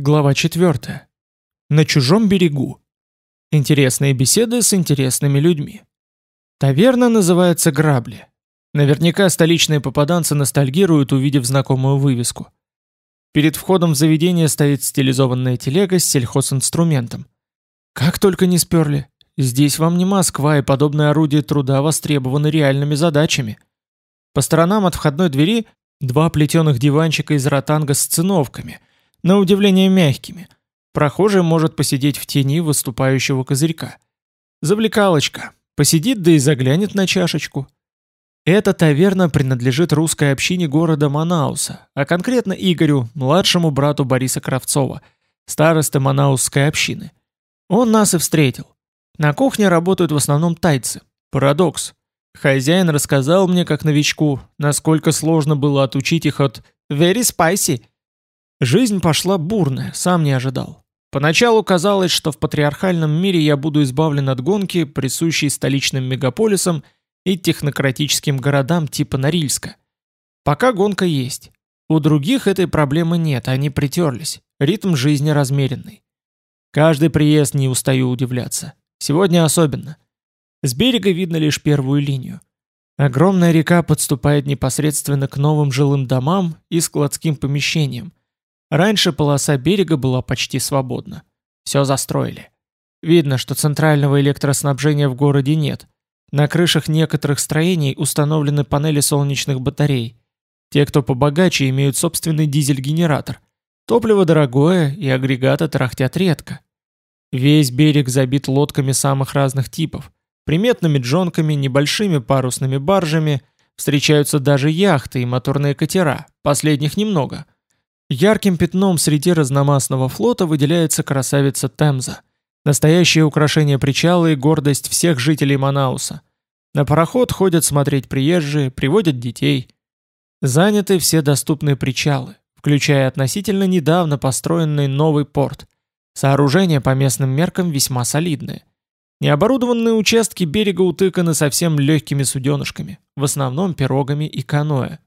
Глава 4. На чужом берегу. Интересные беседы с интересными людьми. Таверна называется «Грабли». Наверняка столичные попаданцы ностальгируют, увидев знакомую вывеску. Перед входом в заведение стоит стилизованная телега с сельхозинструментом. Как только не сперли. Здесь вам не Москва, и подобные орудия труда востребованы реальными задачами. По сторонам от входной двери два плетеных диванчика из ротанга с циновками – на удивление мягкими. Прохожий может посидеть в тени выступающего козырька. Завлекалочка. Посидит да и заглянет на чашечку. Эта таверна принадлежит русской общине города Манауса, а конкретно Игорю, младшему брату Бориса Кравцова, старосты Манаусской общины. Он нас и встретил. На кухне работают в основном тайцы. Парадокс. Хозяин рассказал мне, как новичку, насколько сложно было отучить их от «very spicy» Жизнь пошла бурная, сам не ожидал. Поначалу казалось, что в патриархальном мире я буду избавлен от гонки, присущей столичным мегаполисам и технократическим городам типа Норильска. Пока гонка есть. У других этой проблемы нет, они притерлись. Ритм жизни размеренный. Каждый приезд не устаю удивляться. Сегодня особенно. С берега видно лишь первую линию. Огромная река подступает непосредственно к новым жилым домам и складским помещениям, Раньше полоса берега была почти свободна. Все застроили. Видно, что центрального электроснабжения в городе нет. На крышах некоторых строений установлены панели солнечных батарей. Те, кто побогаче, имеют собственный дизель-генератор. Топливо дорогое, и агрегаты тарахтят редко. Весь берег забит лодками самых разных типов. Приметными джонками, небольшими парусными баржами. Встречаются даже яхты и моторные катера, последних немного – Ярким пятном среди разномастного флота выделяется красавица Темза. Настоящее украшение причала и гордость всех жителей Манауса. На пароход ходят смотреть приезжие, приводят детей. Заняты все доступные причалы, включая относительно недавно построенный новый порт. Сооружение по местным меркам весьма солидное. Необорудованные участки берега утыканы совсем легкими суденышками, в основном пирогами и каноэ.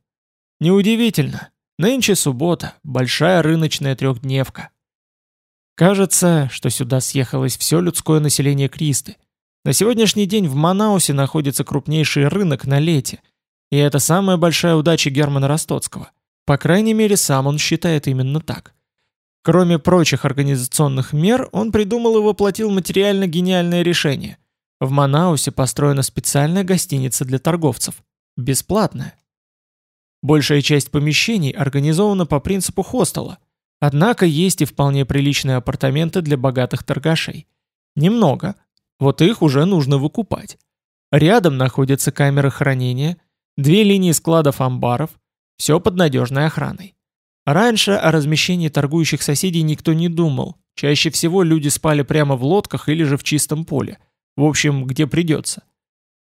Неудивительно, Нынче суббота, большая рыночная трехдневка. Кажется, что сюда съехалось все людское население Кристы. На сегодняшний день в Манаусе находится крупнейший рынок на лете, и это самая большая удача Германа Ростоцкого. По крайней мере, сам он считает именно так. Кроме прочих организационных мер, он придумал и воплотил материально гениальное решение. В Манаусе построена специальная гостиница для торговцев. Бесплатная. Большая часть помещений организована по принципу хостела, однако есть и вполне приличные апартаменты для богатых торгашей. Немного, вот их уже нужно выкупать. Рядом находятся камеры хранения, две линии складов-амбаров, все под надежной охраной. Раньше о размещении торгующих соседей никто не думал, чаще всего люди спали прямо в лодках или же в чистом поле, в общем, где придется.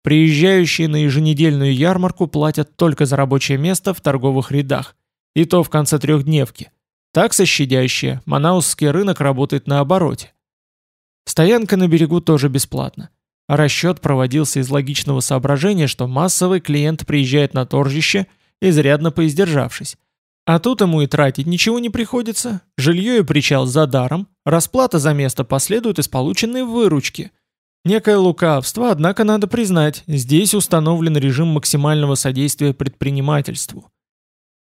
Приезжающие на еженедельную ярмарку платят только за рабочее место в торговых рядах, и то в конце трехдневки. Такса щадящая, манаусский рынок работает на обороте. Стоянка на берегу тоже бесплатна. Расчет проводился из логичного соображения, что массовый клиент приезжает на торжище, изрядно поиздержавшись. А тут ему и тратить ничего не приходится, жилье и причал за даром, расплата за место последует из полученной выручки – Некое лукавство, однако надо признать, здесь установлен режим максимального содействия предпринимательству.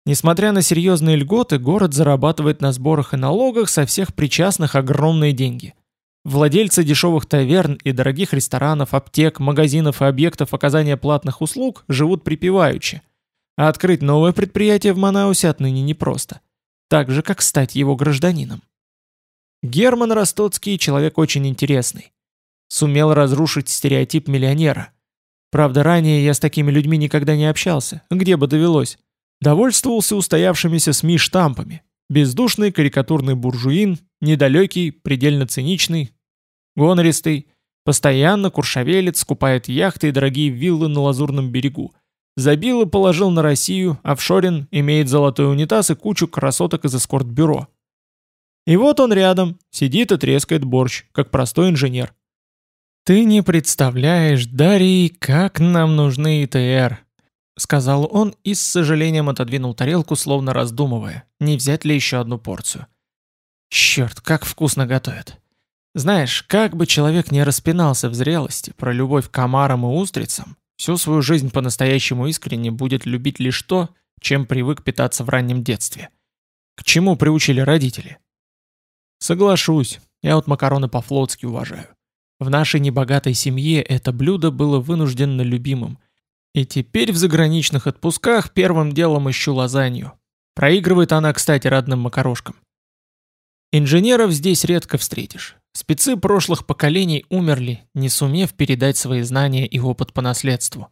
Несмотря на серьезные льготы, город зарабатывает на сборах и налогах со всех причастных огромные деньги. Владельцы дешевых таверн и дорогих ресторанов, аптек, магазинов и объектов оказания платных услуг живут припеваючи. А открыть новое предприятие в Манаусе отныне непросто. Так же, как стать его гражданином. Герман Ростоцкий человек очень интересный. Сумел разрушить стереотип миллионера. Правда, ранее я с такими людьми никогда не общался, где бы довелось. Довольствовался устоявшимися СМИ штампами. Бездушный карикатурный буржуин, недалекий, предельно циничный, гонористый, постоянно куршавелец, скупает яхты и дорогие виллы на Лазурном берегу. Забил и положил на Россию, офшорин, имеет золотой унитаз и кучу красоток из эскорт-бюро. И вот он рядом, сидит и трескает борщ, как простой инженер. «Ты не представляешь, Дарий, как нам нужны ИТР», — сказал он и с сожалением отодвинул тарелку, словно раздумывая, не взять ли еще одну порцию. Черт, как вкусно готовят. Знаешь, как бы человек не распинался в зрелости про любовь к омарам и устрицам, всю свою жизнь по-настоящему искренне будет любить лишь то, чем привык питаться в раннем детстве. К чему приучили родители? Соглашусь, я вот макароны по-флотски уважаю. В нашей небогатой семье это блюдо было вынужденно любимым. И теперь в заграничных отпусках первым делом ищу лазанью. Проигрывает она, кстати, родным макарошкам. Инженеров здесь редко встретишь. Спецы прошлых поколений умерли, не сумев передать свои знания и опыт по наследству.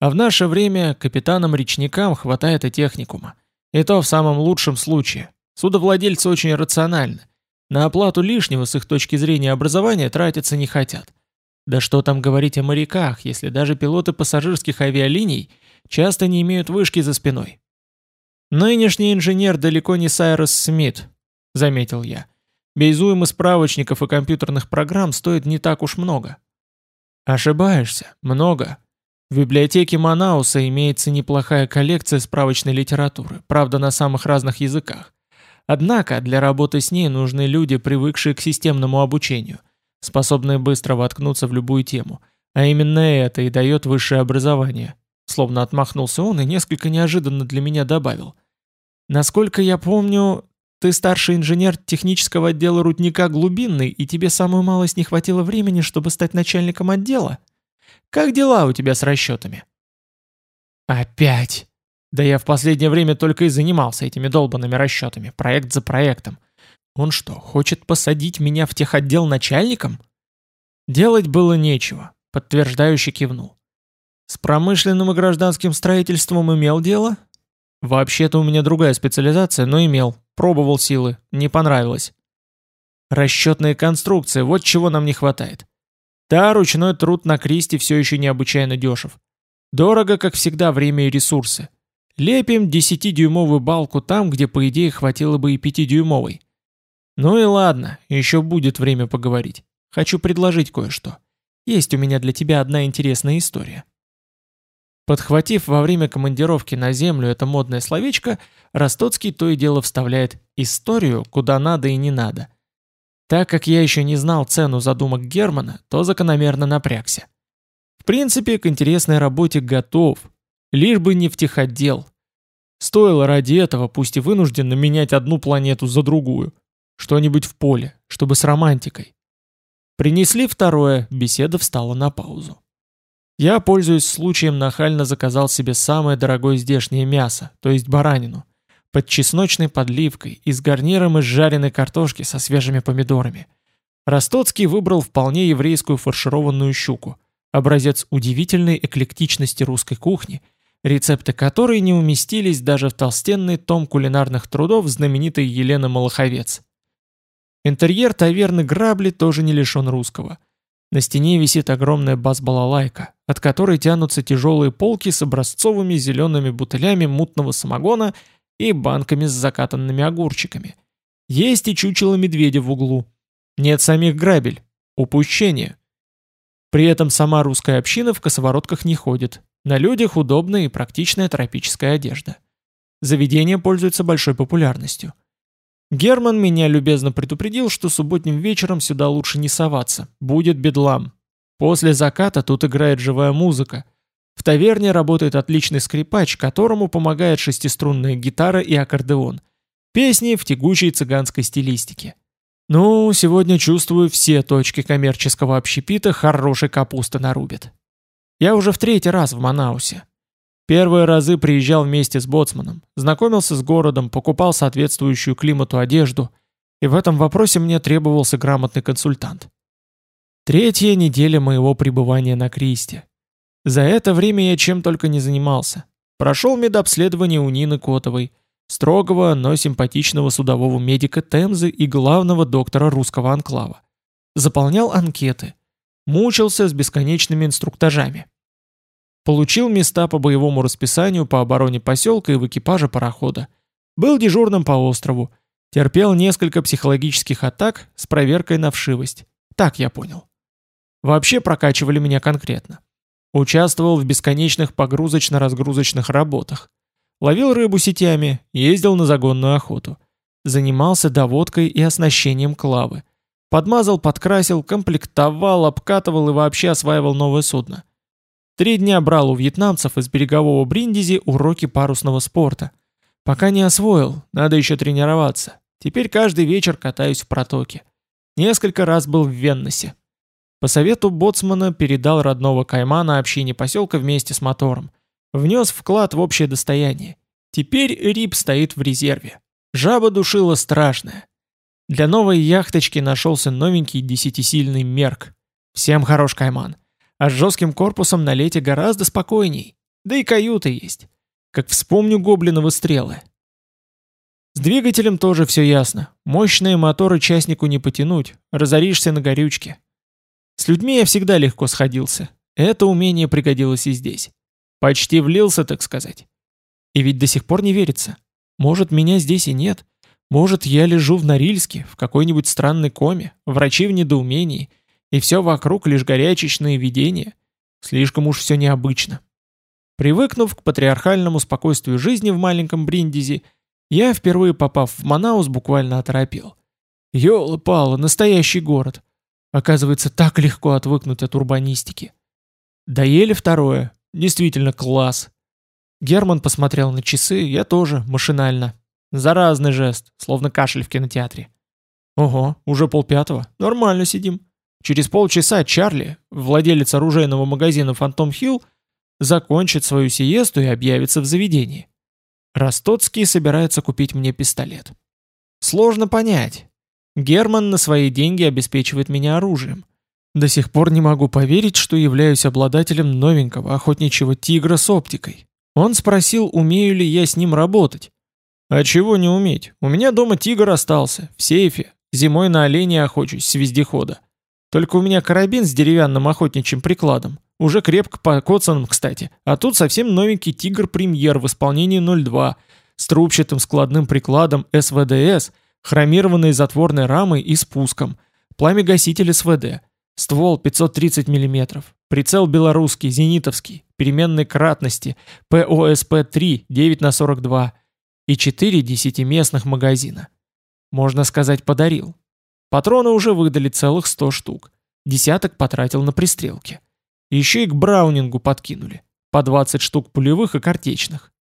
А в наше время капитанам-речникам хватает и техникума. И то в самом лучшем случае. Судовладельцы очень рациональны. На оплату лишнего с их точки зрения образования тратиться не хотят. Да что там говорить о моряках, если даже пилоты пассажирских авиалиний часто не имеют вышки за спиной. «Нынешний инженер далеко не Сайрос Смит», — заметил я. «Без справочников и компьютерных программ стоит не так уж много». «Ошибаешься. Много. В библиотеке Манауса имеется неплохая коллекция справочной литературы, правда на самых разных языках. Однако для работы с ней нужны люди, привыкшие к системному обучению, способные быстро воткнуться в любую тему. А именно это и дает высшее образование. Словно отмахнулся он и несколько неожиданно для меня добавил. Насколько я помню, ты старший инженер технического отдела рудника глубинный, и тебе самую малость не хватило времени, чтобы стать начальником отдела? Как дела у тебя с расчетами? Опять. Да я в последнее время только и занимался этими долбанными расчетами, проект за проектом. Он что, хочет посадить меня в техотдел начальником? Делать было нечего, подтверждающе кивнул. С промышленным и гражданским строительством имел дело? Вообще-то у меня другая специализация, но имел. Пробовал силы, не понравилось. Расчетные конструкции, вот чего нам не хватает. Да, ручной труд на Кристи все еще необычайно дешев. Дорого, как всегда, время и ресурсы. Лепим 10-дюймовую балку там, где, по идее, хватило бы и 5-дюймовой. Ну и ладно, еще будет время поговорить. Хочу предложить кое-что. Есть у меня для тебя одна интересная история. Подхватив во время командировки на землю это модное словечко, Ростоцкий то и дело вставляет «историю» куда надо и не надо. Так как я еще не знал цену задумок Германа, то закономерно напрягся. В принципе, к интересной работе готов, Лишь бы не в техотдел. Стоило ради этого, пусть и вынужденно, менять одну планету за другую. Что-нибудь в поле, чтобы с романтикой. Принесли второе, беседа встала на паузу. Я, пользуясь случаем, нахально заказал себе самое дорогое здешнее мясо, то есть баранину, под чесночной подливкой и с гарниром из жареной картошки со свежими помидорами. Ростоцкий выбрал вполне еврейскую фаршированную щуку, образец удивительной эклектичности русской кухни – рецепты которой не уместились даже в толстенный том кулинарных трудов знаменитой Елены Малаховец. Интерьер таверны Грабли тоже не лишен русского. На стене висит огромная баз-балалайка, от которой тянутся тяжелые полки с образцовыми зелеными бутылями мутного самогона и банками с закатанными огурчиками. Есть и чучело медведя в углу. Нет самих грабель. Упущение. При этом сама русская община в косоворотках не ходит, на людях удобная и практичная тропическая одежда. Заведение пользуется большой популярностью. Герман меня любезно предупредил, что субботним вечером сюда лучше не соваться, будет бедлам. После заката тут играет живая музыка. В таверне работает отличный скрипач, которому помогает шестиструнная гитара и аккордеон. Песни в тягучей цыганской стилистике. Ну, сегодня чувствую, все точки коммерческого общепита хорошей капусты нарубят. Я уже в третий раз в Манаусе. Первые разы приезжал вместе с боцманом, знакомился с городом, покупал соответствующую климату одежду, и в этом вопросе мне требовался грамотный консультант. Третья неделя моего пребывания на Кристе. За это время я чем только не занимался. Прошел медобследование у Нины Котовой, строгого, но симпатичного судового медика Темзы и главного доктора русского анклава. Заполнял анкеты, Мучился с бесконечными инструктажами. Получил места по боевому расписанию по обороне поселка и в экипаже парохода. Был дежурным по острову. Терпел несколько психологических атак с проверкой на вшивость. Так я понял. Вообще прокачивали меня конкретно. Участвовал в бесконечных погрузочно-разгрузочных работах. Ловил рыбу сетями, ездил на загонную охоту. Занимался доводкой и оснащением Клавы. Подмазал, подкрасил, комплектовал, обкатывал и вообще осваивал новое судно. Три дня брал у вьетнамцев из берегового Бриндизи уроки парусного спорта. Пока не освоил, надо еще тренироваться. Теперь каждый вечер катаюсь в протоке. Несколько раз был в Венносе. По совету боцмана передал родного каймана общине поселка вместе с мотором. Внес вклад в общее достояние. Теперь Рип стоит в резерве. Жаба душила страшная. Для новой яхточки нашелся новенький десятисильный мерк. Всем хорош кайман. А с жестким корпусом на лете гораздо спокойней. Да и каюта есть. Как вспомню гоблиновы стрелы. С двигателем тоже все ясно. Мощные моторы частнику не потянуть. Разоришься на горючке. С людьми я всегда легко сходился. Это умение пригодилось и здесь. Почти влился, так сказать. И ведь до сих пор не верится. Может, меня здесь и нет. Может, я лежу в Норильске, в какой-нибудь странной коме, врачи в недоумении, и все вокруг лишь горячечные видения. Слишком уж все необычно. Привыкнув к патриархальному спокойствию жизни в маленьком Бриндизи, я, впервые попав в Манаус, буквально оторопел. Ёлы-палы, настоящий город. Оказывается, так легко отвыкнуть от урбанистики. Доели второе. Действительно класс. Герман посмотрел на часы, я тоже, машинально. Заразный жест, словно кашель в кинотеатре. Ого, уже полпятого. Нормально сидим. Через полчаса Чарли, владелец оружейного магазина «Фантом Хилл», закончит свою сиесту и объявится в заведении. Ростоцкий собирается купить мне пистолет. Сложно понять. Герман на свои деньги обеспечивает меня оружием. До сих пор не могу поверить, что являюсь обладателем новенького охотничьего тигра с оптикой. Он спросил, умею ли я с ним работать. А чего не уметь? У меня дома тигр остался, в сейфе. Зимой на оленя охочусь с вездехода. Только у меня карабин с деревянным охотничьим прикладом. Уже крепко покоцанным, кстати. А тут совсем новенький тигр премьер в исполнении 02 с трубчатым складным прикладом СВДС, хромированной затворной рамой и спуском, пламя-гаситель СВД, ствол 530 мм, прицел белорусский, зенитовский, переменной кратности, ПОСП-3 9 на 42 и 4 десятиместных магазина. Можно сказать, подарил. Патроны уже выдали целых 100 штук. Десяток потратил на пристрелки. Еще и к Браунингу подкинули. По 20 штук пулевых и картечных.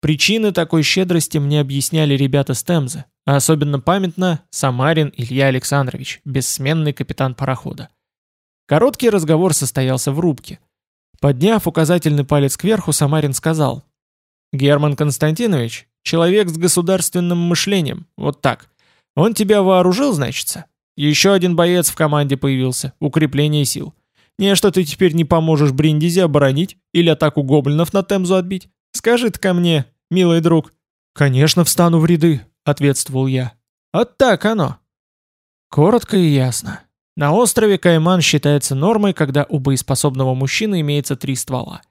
Причины такой щедрости мне объясняли ребята с Темзы, а особенно памятно Самарин Илья Александрович, бессменный капитан парохода. Короткий разговор состоялся в рубке. Подняв указательный палец кверху, Самарин сказал, «Герман Константинович, человек с государственным мышлением, вот так. Он тебя вооружил, значится? Еще один боец в команде появился, укрепление сил. Не, что ты теперь не поможешь Бриндизи оборонить или атаку гоблинов на Темзу отбить? Скажи-то ко мне, милый друг». «Конечно встану в ряды», — ответствовал я. «Вот так оно». Коротко и ясно. На острове Кайман считается нормой, когда у боеспособного мужчины имеется три ствола.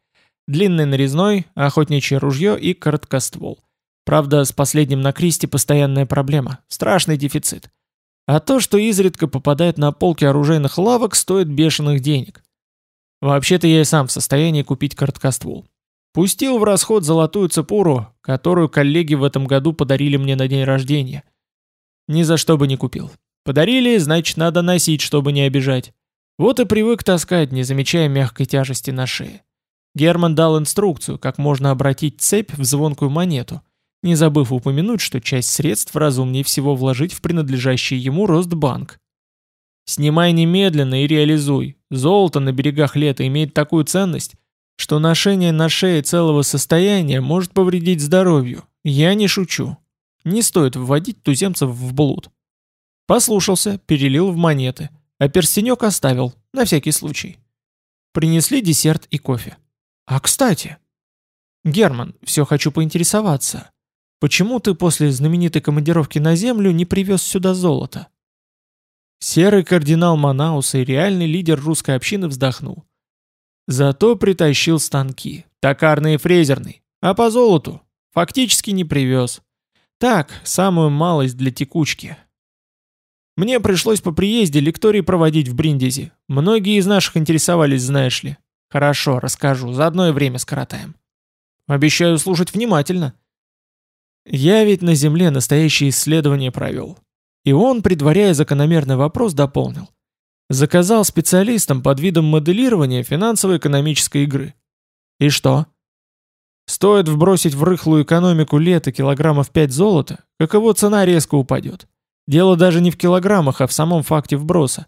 Длинный нарезной, охотничье ружье и короткоствол. Правда, с последним на Кристи постоянная проблема, страшный дефицит. А то, что изредка попадает на полки оружейных лавок, стоит бешеных денег. Вообще-то я и сам в состоянии купить короткоствол. Пустил в расход золотую цепуру, которую коллеги в этом году подарили мне на день рождения. Ни за что бы не купил. Подарили, значит, надо носить, чтобы не обижать. Вот и привык таскать, не замечая мягкой тяжести на шее. Герман дал инструкцию, как можно обратить цепь в звонкую монету – не забыв упомянуть, что часть средств разумнее всего вложить в принадлежащий ему Ростбанк. Снимай немедленно и реализуй. Золото на берегах лета имеет такую ценность, что ношение на шее целого состояния может повредить здоровью. Я не шучу. Не стоит вводить туземцев в блуд. Послушался, перелил в монеты, а перстенек оставил, на всякий случай. Принесли десерт и кофе. А кстати... Герман, все хочу поинтересоваться. Почему ты после знаменитой командировки на Землю не привез сюда золото?» Серый кардинал Манауса и реальный лидер русской общины вздохнул. Зато притащил станки, токарный и фрезерный, а по золоту фактически не привез. Так, самую малость для текучки. Мне пришлось по приезде лектории проводить в Бриндизи. Многие из наших интересовались, знаешь ли. Хорошо, расскажу, заодно и время скоротаем. Обещаю слушать внимательно. Я ведь на Земле настоящее исследование провел. И он, предваряя закономерный вопрос, дополнил. Заказал специалистам под видом моделирования финансово-экономической игры. И что? Стоит вбросить в рыхлую экономику лета килограммов 5 золота, как его цена резко упадет. Дело даже не в килограммах, а в самом факте вброса.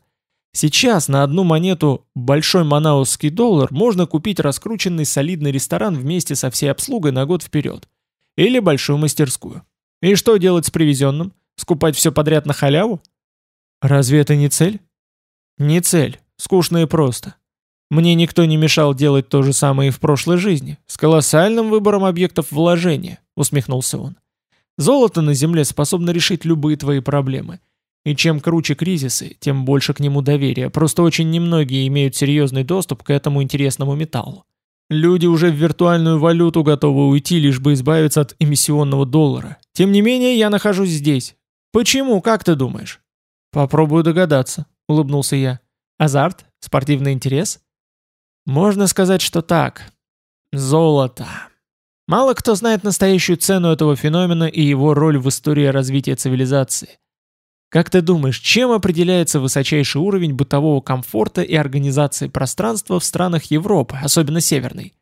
Сейчас на одну монету большой манаусский доллар можно купить раскрученный солидный ресторан вместе со всей обслугой на год вперед. Или большую мастерскую. И что делать с привезенным? Скупать все подряд на халяву? Разве это не цель? Не цель. Скучно и просто. Мне никто не мешал делать то же самое и в прошлой жизни, с колоссальным выбором объектов вложения, усмехнулся он. Золото на Земле способно решить любые твои проблемы. И чем круче кризисы, тем больше к нему доверия. Просто очень немногие имеют серьезный доступ к этому интересному металлу. Люди уже в виртуальную валюту готовы уйти, лишь бы избавиться от эмиссионного доллара. Тем не менее, я нахожусь здесь. Почему, как ты думаешь? Попробую догадаться, улыбнулся я. Азарт? Спортивный интерес? Можно сказать, что так. Золото. Мало кто знает настоящую цену этого феномена и его роль в истории развития цивилизации. Как ты думаешь, чем определяется высочайший уровень бытового комфорта и организации пространства в странах Европы, особенно северной?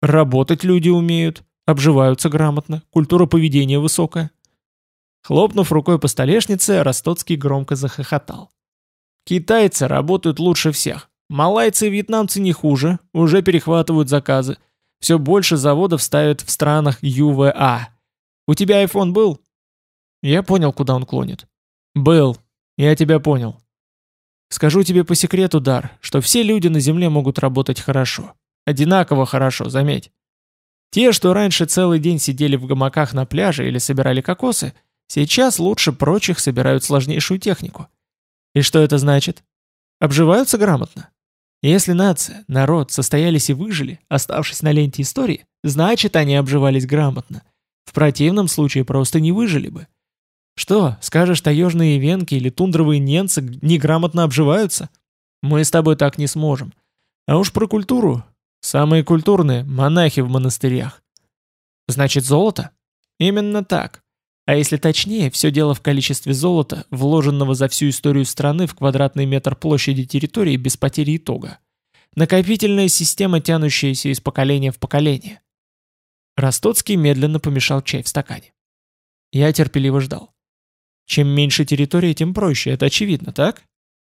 Работать люди умеют, обживаются грамотно, культура поведения высокая. Хлопнув рукой по столешнице, Ростоцкий громко захохотал. Китайцы работают лучше всех. Малайцы и вьетнамцы не хуже, уже перехватывают заказы. Все больше заводов ставят в странах ЮВА. У тебя iPhone был? Я понял, куда он клонит. Был. Я тебя понял. Скажу тебе по секрету, Дар, что все люди на Земле могут работать хорошо. Одинаково хорошо, заметь. Те, что раньше целый день сидели в гамаках на пляже или собирали кокосы, сейчас лучше прочих собирают сложнейшую технику. И что это значит? Обживаются грамотно? Если нация, народ состоялись и выжили, оставшись на ленте истории, значит они обживались грамотно. В противном случае просто не выжили бы. Что, скажешь, таежные венки или тундровые ненцы неграмотно обживаются? Мы с тобой так не сможем. А уж про культуру. Самые культурные – монахи в монастырях. Значит, золото? Именно так. А если точнее, все дело в количестве золота, вложенного за всю историю страны в квадратный метр площади территории без потери итога. Накопительная система, тянущаяся из поколения в поколение. Ростоцкий медленно помешал чай в стакане. Я терпеливо ждал. Чем меньше территория, тем проще, это очевидно, так?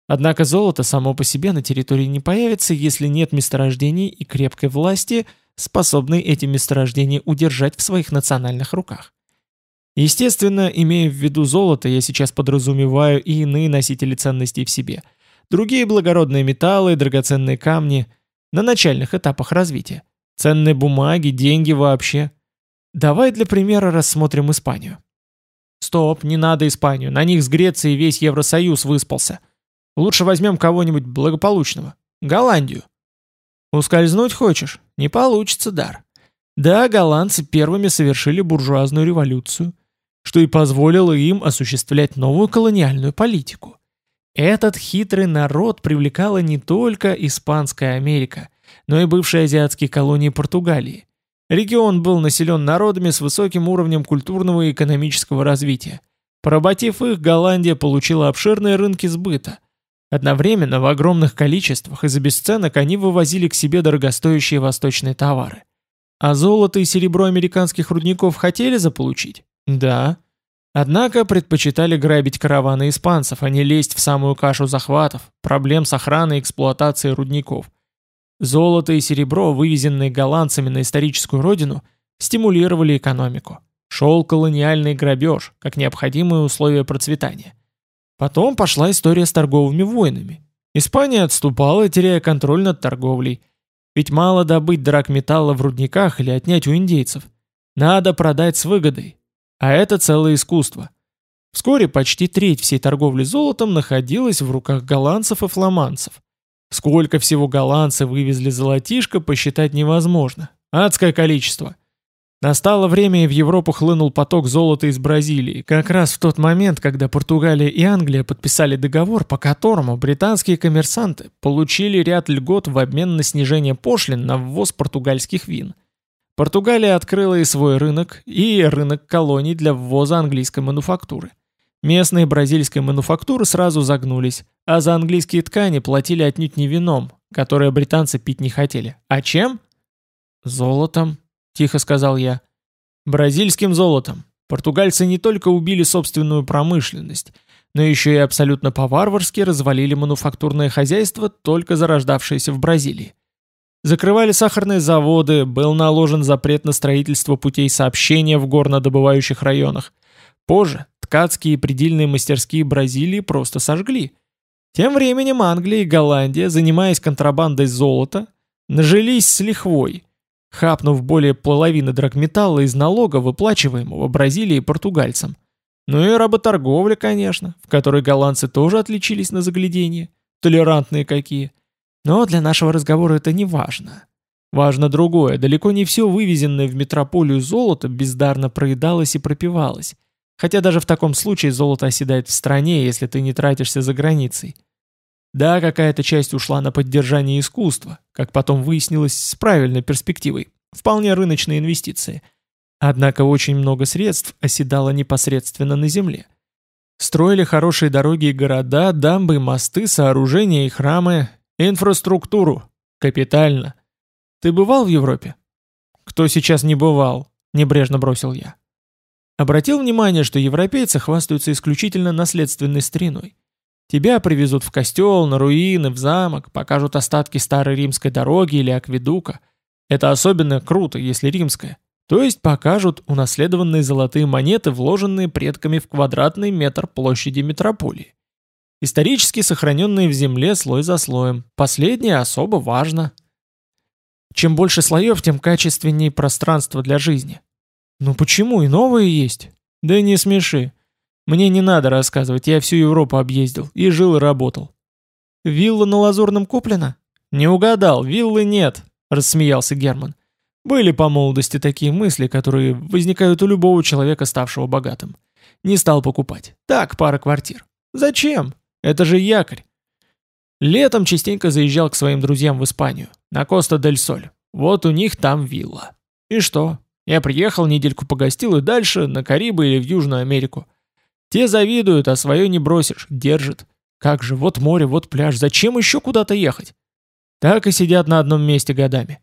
Однако золото само по себе на территории не появится, если нет месторождений и крепкой власти, способной эти месторождения удержать в своих национальных руках. Естественно, имея в виду золото, я сейчас подразумеваю и иные носители ценностей в себе. Другие благородные металлы, драгоценные камни на начальных этапах развития. Ценные бумаги, деньги вообще. Давай для примера рассмотрим Испанию. Стоп, не надо Испанию, на них с Грецией весь Евросоюз выспался. Лучше возьмем кого-нибудь благополучного. Голландию. Ускользнуть хочешь? Не получится, дар. Да, голландцы первыми совершили буржуазную революцию – что и позволило им осуществлять новую колониальную политику. Этот хитрый народ привлекала не только Испанская Америка, но и бывшие азиатские колонии Португалии. Регион был населен народами с высоким уровнем культурного и экономического развития. Поработив их, Голландия получила обширные рынки сбыта. Одновременно в огромных количествах и за бесценок они вывозили к себе дорогостоящие восточные товары. А золото и серебро американских рудников хотели заполучить? Да. Однако предпочитали грабить караваны испанцев, а не лезть в самую кашу захватов, проблем с охраной и эксплуатацией рудников. Золото и серебро, вывезенные голландцами на историческую родину, стимулировали экономику. Шел колониальный грабеж, как необходимое условие процветания. Потом пошла история с торговыми войнами. Испания отступала, теряя контроль над торговлей. Ведь мало добыть драгметалла в рудниках или отнять у индейцев. Надо продать с выгодой, а это целое искусство. Вскоре почти треть всей торговли золотом находилась в руках голландцев и фламандцев. Сколько всего голландцы вывезли золотишко, посчитать невозможно. Адское количество. Настало время и в Европу хлынул поток золота из Бразилии, как раз в тот момент, когда Португалия и Англия подписали договор, по которому британские коммерсанты получили ряд льгот в обмен на снижение пошлин на ввоз португальских вин. Португалия открыла и свой рынок, и рынок колоний для ввоза английской мануфактуры. Местные бразильской мануфактуры сразу загнулись, а за английские ткани платили отнюдь не вином, которое британцы пить не хотели. А чем? Золотом, тихо сказал я. Бразильским золотом. Португальцы не только убили собственную промышленность, но еще и абсолютно по-варварски развалили мануфактурное хозяйство, только зарождавшееся в Бразилии. Закрывали сахарные заводы, был наложен запрет на строительство путей сообщения в горнодобывающих районах. Позже ткацкие и предельные мастерские Бразилии просто сожгли. Тем временем Англия и Голландия, занимаясь контрабандой золота, нажились с лихвой, хапнув более половины драгметалла из налога, выплачиваемого Бразилией португальцам. Ну и работорговля, конечно, в которой голландцы тоже отличились на загляденье. Толерантные какие. Но для нашего разговора это не важно. Важно другое. Далеко не все вывезенное в метрополию золото бездарно проедалось и пропивалось. Хотя даже в таком случае золото оседает в стране, если ты не тратишься за границей. Да, какая-то часть ушла на поддержание искусства, как потом выяснилось с правильной перспективой. Вполне рыночные инвестиции – Однако очень много средств оседало непосредственно на земле. Строили хорошие дороги и города, дамбы, мосты, сооружения и храмы, инфраструктуру. Капитально. Ты бывал в Европе? Кто сейчас не бывал? Небрежно бросил я. Обратил внимание, что европейцы хвастаются исключительно наследственной стариной. Тебя привезут в костел, на руины, в замок, покажут остатки старой римской дороги или акведука. Это особенно круто, если римская. То есть покажут унаследованные золотые монеты, вложенные предками в квадратный метр площади метрополии. Исторически сохраненные в земле слой за слоем. Последнее особо важно. Чем больше слоев, тем качественнее пространство для жизни. Ну почему и новые есть? Да не смеши. Мне не надо рассказывать, я всю Европу объездил, и жил, и работал. Вилла на Лазурном куплена? Не угадал, виллы нет, рассмеялся Герман. Были по молодости такие мысли, которые возникают у любого человека, ставшего богатым. Не стал покупать. Так, пара квартир. Зачем? Это же якорь. Летом частенько заезжал к своим друзьям в Испанию, на Коста-дель-Соль. Вот у них там вилла. И что? Я приехал, недельку погостил и дальше на Карибы или в Южную Америку. Те завидуют, а свое не бросишь, держит. Как же, вот море, вот пляж, зачем еще куда-то ехать? Так и сидят на одном месте годами.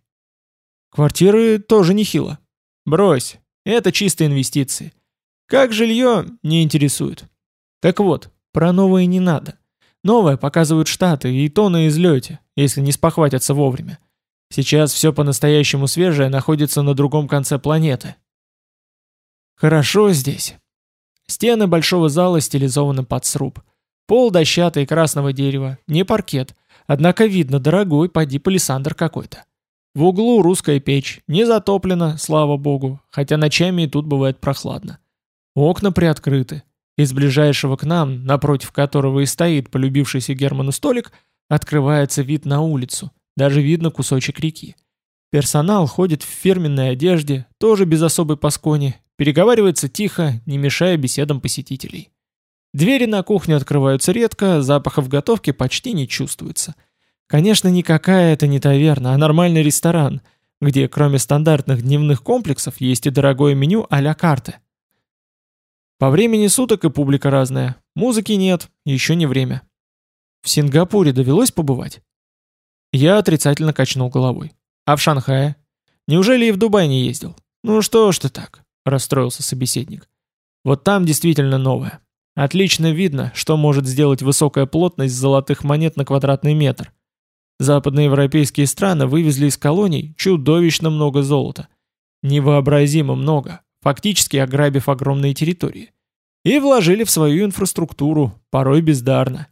Квартиры тоже нехило. Брось, это чистые инвестиции. Как жилье, не интересует. Так вот, про новое не надо. Новое показывают Штаты, и то на излете, если не спохватятся вовремя. Сейчас все по-настоящему свежее находится на другом конце планеты. Хорошо здесь. Стены большого зала стилизованы под сруб. Пол дощатый красного дерева, не паркет, однако видно дорогой, поди палисандр какой-то. В углу русская печь, не затоплена, слава богу, хотя ночами и тут бывает прохладно. Окна приоткрыты. Из ближайшего к нам, напротив которого и стоит полюбившийся Герману столик, открывается вид на улицу, даже видно кусочек реки. Персонал ходит в фирменной одежде, тоже без особой паскони, переговаривается тихо, не мешая беседам посетителей. Двери на кухню открываются редко, запахов готовки почти не чувствуется – Конечно, никакая это не таверна, а нормальный ресторан, где кроме стандартных дневных комплексов есть и дорогое меню а-ля карты. По времени суток и публика разная. Музыки нет, еще не время. В Сингапуре довелось побывать? Я отрицательно качнул головой. А в Шанхае? Неужели и в Дубай не ездил? Ну что ж ты так, расстроился собеседник. Вот там действительно новое. Отлично видно, что может сделать высокая плотность золотых монет на квадратный метр. Западноевропейские страны вывезли из колоний чудовищно много золота. Невообразимо много, фактически ограбив огромные территории. И вложили в свою инфраструктуру, порой бездарно.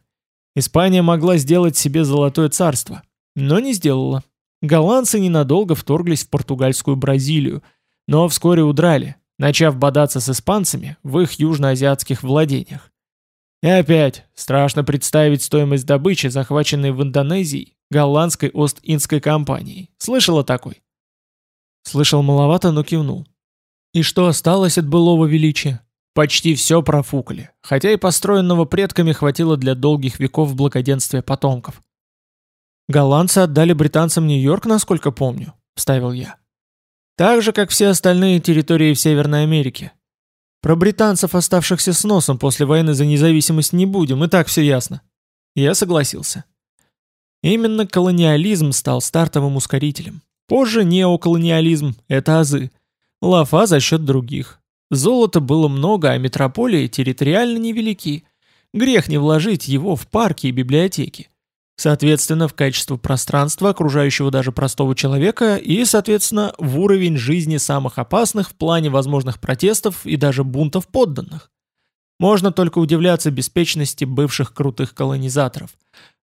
Испания могла сделать себе золотое царство, но не сделала. Голландцы ненадолго вторглись в португальскую Бразилию, но вскоре удрали, начав бодаться с испанцами в их южноазиатских владениях. И опять, страшно представить стоимость добычи, захваченной в Индонезии, голландской Ост-Индской компанией. Слышала такой? Слышал маловато, но кивнул. И что осталось от былого величия? Почти все профукали, хотя и построенного предками хватило для долгих веков благоденствия потомков. Голландцы отдали британцам Нью-Йорк, насколько помню, вставил я. Так же, как все остальные территории в Северной Америке. Про британцев, оставшихся с носом после войны за независимость, не будем, и так все ясно. Я согласился. Именно колониализм стал стартовым ускорителем. Позже неоколониализм – это азы. Лафа за счет других. Золота было много, а метрополии территориально невелики. Грех не вложить его в парки и библиотеки. Соответственно, в качество пространства, окружающего даже простого человека, и, соответственно, в уровень жизни самых опасных в плане возможных протестов и даже бунтов подданных. Можно только удивляться беспечности бывших крутых колонизаторов.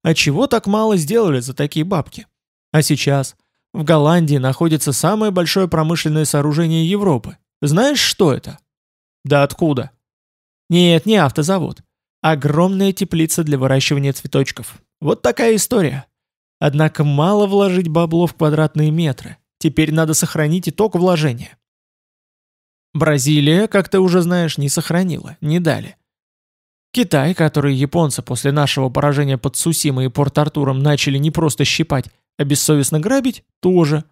А чего так мало сделали за такие бабки? А сейчас в Голландии находится самое большое промышленное сооружение Европы. Знаешь, что это? Да откуда? Нет, не автозавод. Огромная теплица для выращивания цветочков. Вот такая история. Однако мало вложить бабло в квадратные метры. Теперь надо сохранить итог вложения. Бразилия, как ты уже знаешь, не сохранила, не дали. Китай, который японцы после нашего поражения под Сусимой и Порт-Артуром начали не просто щипать, а бессовестно грабить, тоже.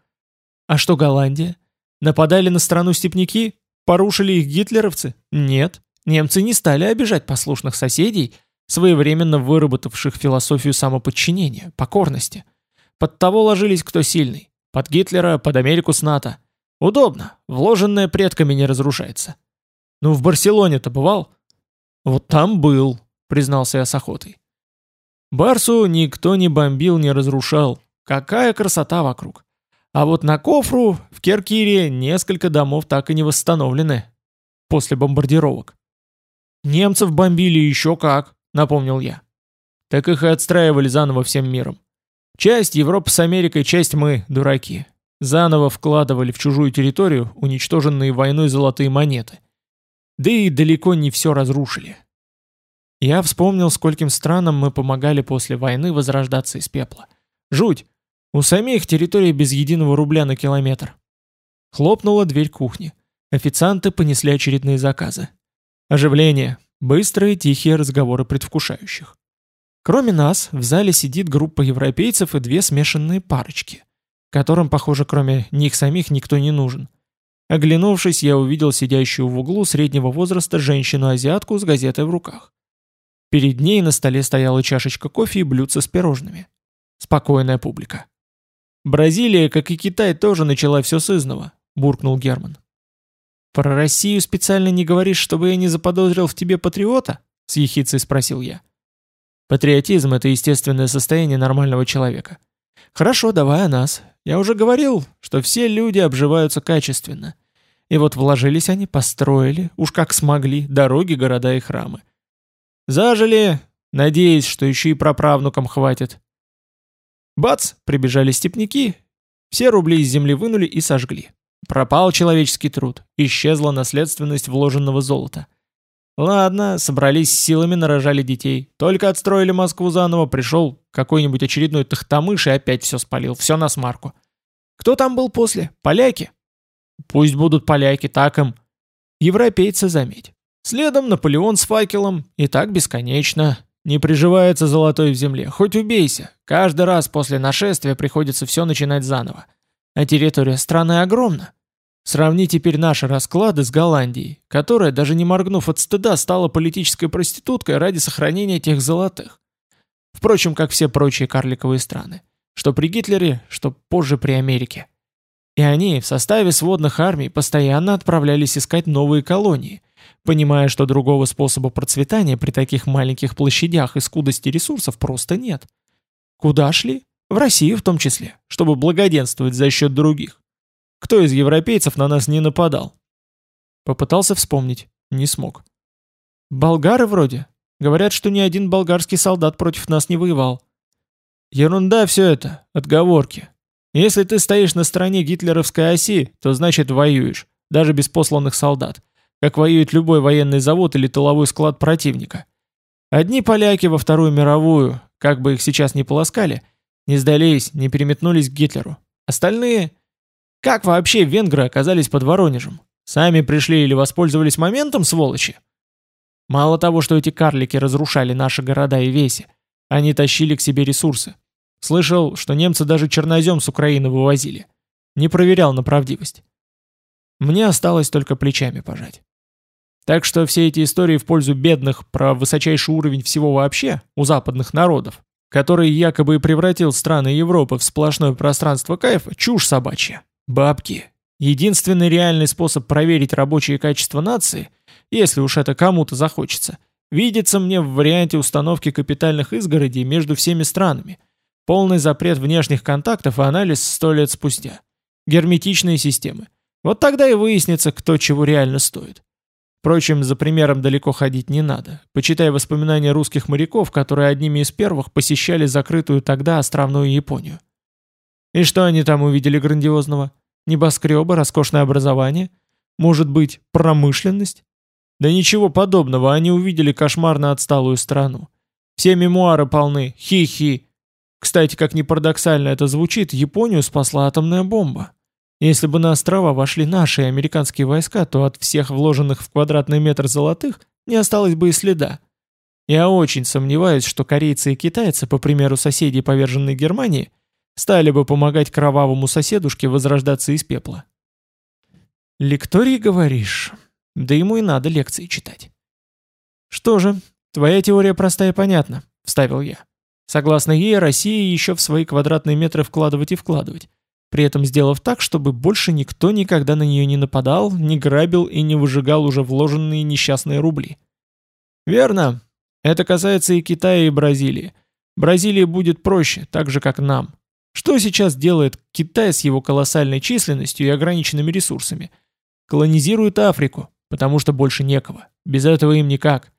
А что Голландия? Нападали на страну степняки? Порушили их гитлеровцы? Нет. Немцы не стали обижать послушных соседей, своевременно выработавших философию самоподчинения, покорности. Под того ложились кто сильный. Под Гитлера, под Америку с НАТО. Удобно, вложенное предками не разрушается. Ну в Барселоне-то бывал? Вот там был, признался я с охотой. Барсу никто не бомбил, не разрушал. Какая красота вокруг. А вот на Кофру, в Керкире, несколько домов так и не восстановлены. После бомбардировок. Немцев бомбили еще как, напомнил я. Так их и отстраивали заново всем миром. Часть Европы с Америкой, часть мы, дураки. Заново вкладывали в чужую территорию уничтоженные войной золотые монеты. Да и далеко не все разрушили. Я вспомнил, скольким странам мы помогали после войны возрождаться из пепла. Жуть! У самих территория без единого рубля на километр. Хлопнула дверь кухни. Официанты понесли очередные заказы. Оживление. Быстрые тихие разговоры предвкушающих. Кроме нас, в зале сидит группа европейцев и две смешанные парочки которым, похоже, кроме них самих никто не нужен. Оглянувшись, я увидел сидящую в углу среднего возраста женщину-азиатку с газетой в руках. Перед ней на столе стояла чашечка кофе и блюдце с пирожными. Спокойная публика. «Бразилия, как и Китай, тоже начала все с изного», — буркнул Герман. «Про Россию специально не говоришь, чтобы я не заподозрил в тебе патриота?» — с ехицей спросил я. «Патриотизм — это естественное состояние нормального человека. Хорошо, давай о нас. Я уже говорил, что все люди обживаются качественно. И вот вложились они, построили, уж как смогли, дороги, города и храмы. Зажили, надеясь, что еще и праправнукам хватит. Бац, прибежали степняки, все рубли из земли вынули и сожгли. Пропал человеческий труд, исчезла наследственность вложенного золота. Ладно, собрались силами, нарожали детей. Только отстроили Москву заново, пришел какой-нибудь очередной тахтамыш и опять все спалил, все на смарку. Кто там был после? Поляки? Пусть будут поляки, так им. Европейцы, заметь. Следом Наполеон с факелом, и так бесконечно. Не приживается золотой в земле, хоть убейся. Каждый раз после нашествия приходится все начинать заново. А территория страны огромна. Сравни теперь наши расклады с Голландией, которая, даже не моргнув от стыда, стала политической проституткой ради сохранения тех золотых. Впрочем, как все прочие карликовые страны. Что при Гитлере, что позже при Америке. И они в составе сводных армий постоянно отправлялись искать новые колонии, понимая, что другого способа процветания при таких маленьких площадях и скудости ресурсов просто нет. Куда шли? В Россию в том числе, чтобы благоденствовать за счет других. Кто из европейцев на нас не нападал? Попытался вспомнить. Не смог. Болгары вроде. Говорят, что ни один болгарский солдат против нас не воевал. Ерунда все это, отговорки. Если ты стоишь на стороне гитлеровской оси, то значит воюешь, даже без посланных солдат, как воюет любой военный завод или тыловой склад противника. Одни поляки во Вторую мировую, как бы их сейчас ни полоскали, не сдались, не переметнулись к Гитлеру. Остальные как вообще венгры оказались под Воронежем? Сами пришли или воспользовались моментом, сволочи? Мало того, что эти карлики разрушали наши города и веси, они тащили к себе ресурсы. Слышал, что немцы даже чернозем с Украины вывозили. Не проверял на правдивость. Мне осталось только плечами пожать. Так что все эти истории в пользу бедных про высочайший уровень всего вообще у западных народов, который якобы и превратил страны Европы в сплошное пространство кайфа, чушь собачья. Бабки. Единственный реальный способ проверить рабочие качества нации, если уж это кому-то захочется, видится мне в варианте установки капитальных изгородей между всеми странами. Полный запрет внешних контактов и анализ сто лет спустя. Герметичные системы. Вот тогда и выяснится, кто чего реально стоит. Впрочем, за примером далеко ходить не надо. Почитай воспоминания русских моряков, которые одними из первых посещали закрытую тогда островную Японию. И что они там увидели грандиозного? Небоскребы, роскошное образование? Может быть, промышленность? Да ничего подобного, они увидели кошмарно отсталую страну. Все мемуары полны, хи-хи. Кстати, как ни парадоксально это звучит, Японию спасла атомная бомба. Если бы на острова вошли наши американские войска, то от всех вложенных в квадратный метр золотых не осталось бы и следа. Я очень сомневаюсь, что корейцы и китайцы, по примеру соседей поверженной Германии, стали бы помогать кровавому соседушке возрождаться из пепла. «Лекторий, говоришь?» Да ему и надо лекции читать. «Что же, твоя теория простая и понятна», — вставил я. Согласно ей, Россия еще в свои квадратные метры вкладывать и вкладывать при этом сделав так, чтобы больше никто никогда на нее не нападал, не грабил и не выжигал уже вложенные несчастные рубли. Верно. Это касается и Китая, и Бразилии. Бразилии будет проще, так же как нам. Что сейчас делает Китай с его колоссальной численностью и ограниченными ресурсами? Колонизирует Африку, потому что больше некого. Без этого им никак.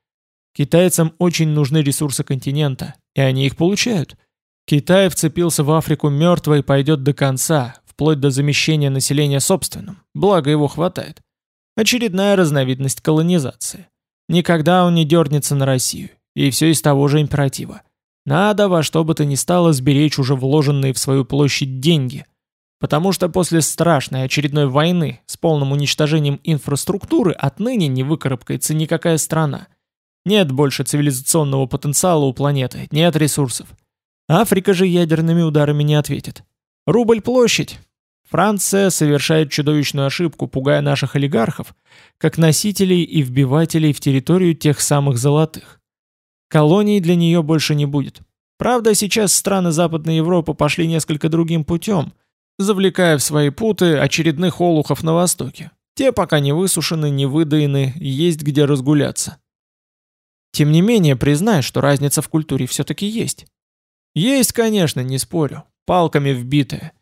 Китайцам очень нужны ресурсы континента, и они их получают. Китай вцепился в Африку мертво и пойдет до конца, вплоть до замещения населения собственным, благо его хватает. Очередная разновидность колонизации. Никогда он не дернется на Россию, и все из того же императива. Надо во что бы то ни стало сберечь уже вложенные в свою площадь деньги. Потому что после страшной очередной войны с полным уничтожением инфраструктуры отныне не выкарабкается никакая страна. Нет больше цивилизационного потенциала у планеты, нет ресурсов. Африка же ядерными ударами не ответит. Рубль площадь. Франция совершает чудовищную ошибку, пугая наших олигархов, как носителей и вбивателей в территорию тех самых золотых. Колоний для нее больше не будет. Правда, сейчас страны Западной Европы пошли несколько другим путем, завлекая в свои путы очередных олухов на Востоке. Те пока не высушены, не выдаены, есть где разгуляться. Тем не менее, признай, что разница в культуре все-таки есть. Есть, конечно, не спорю. Палками вбитые.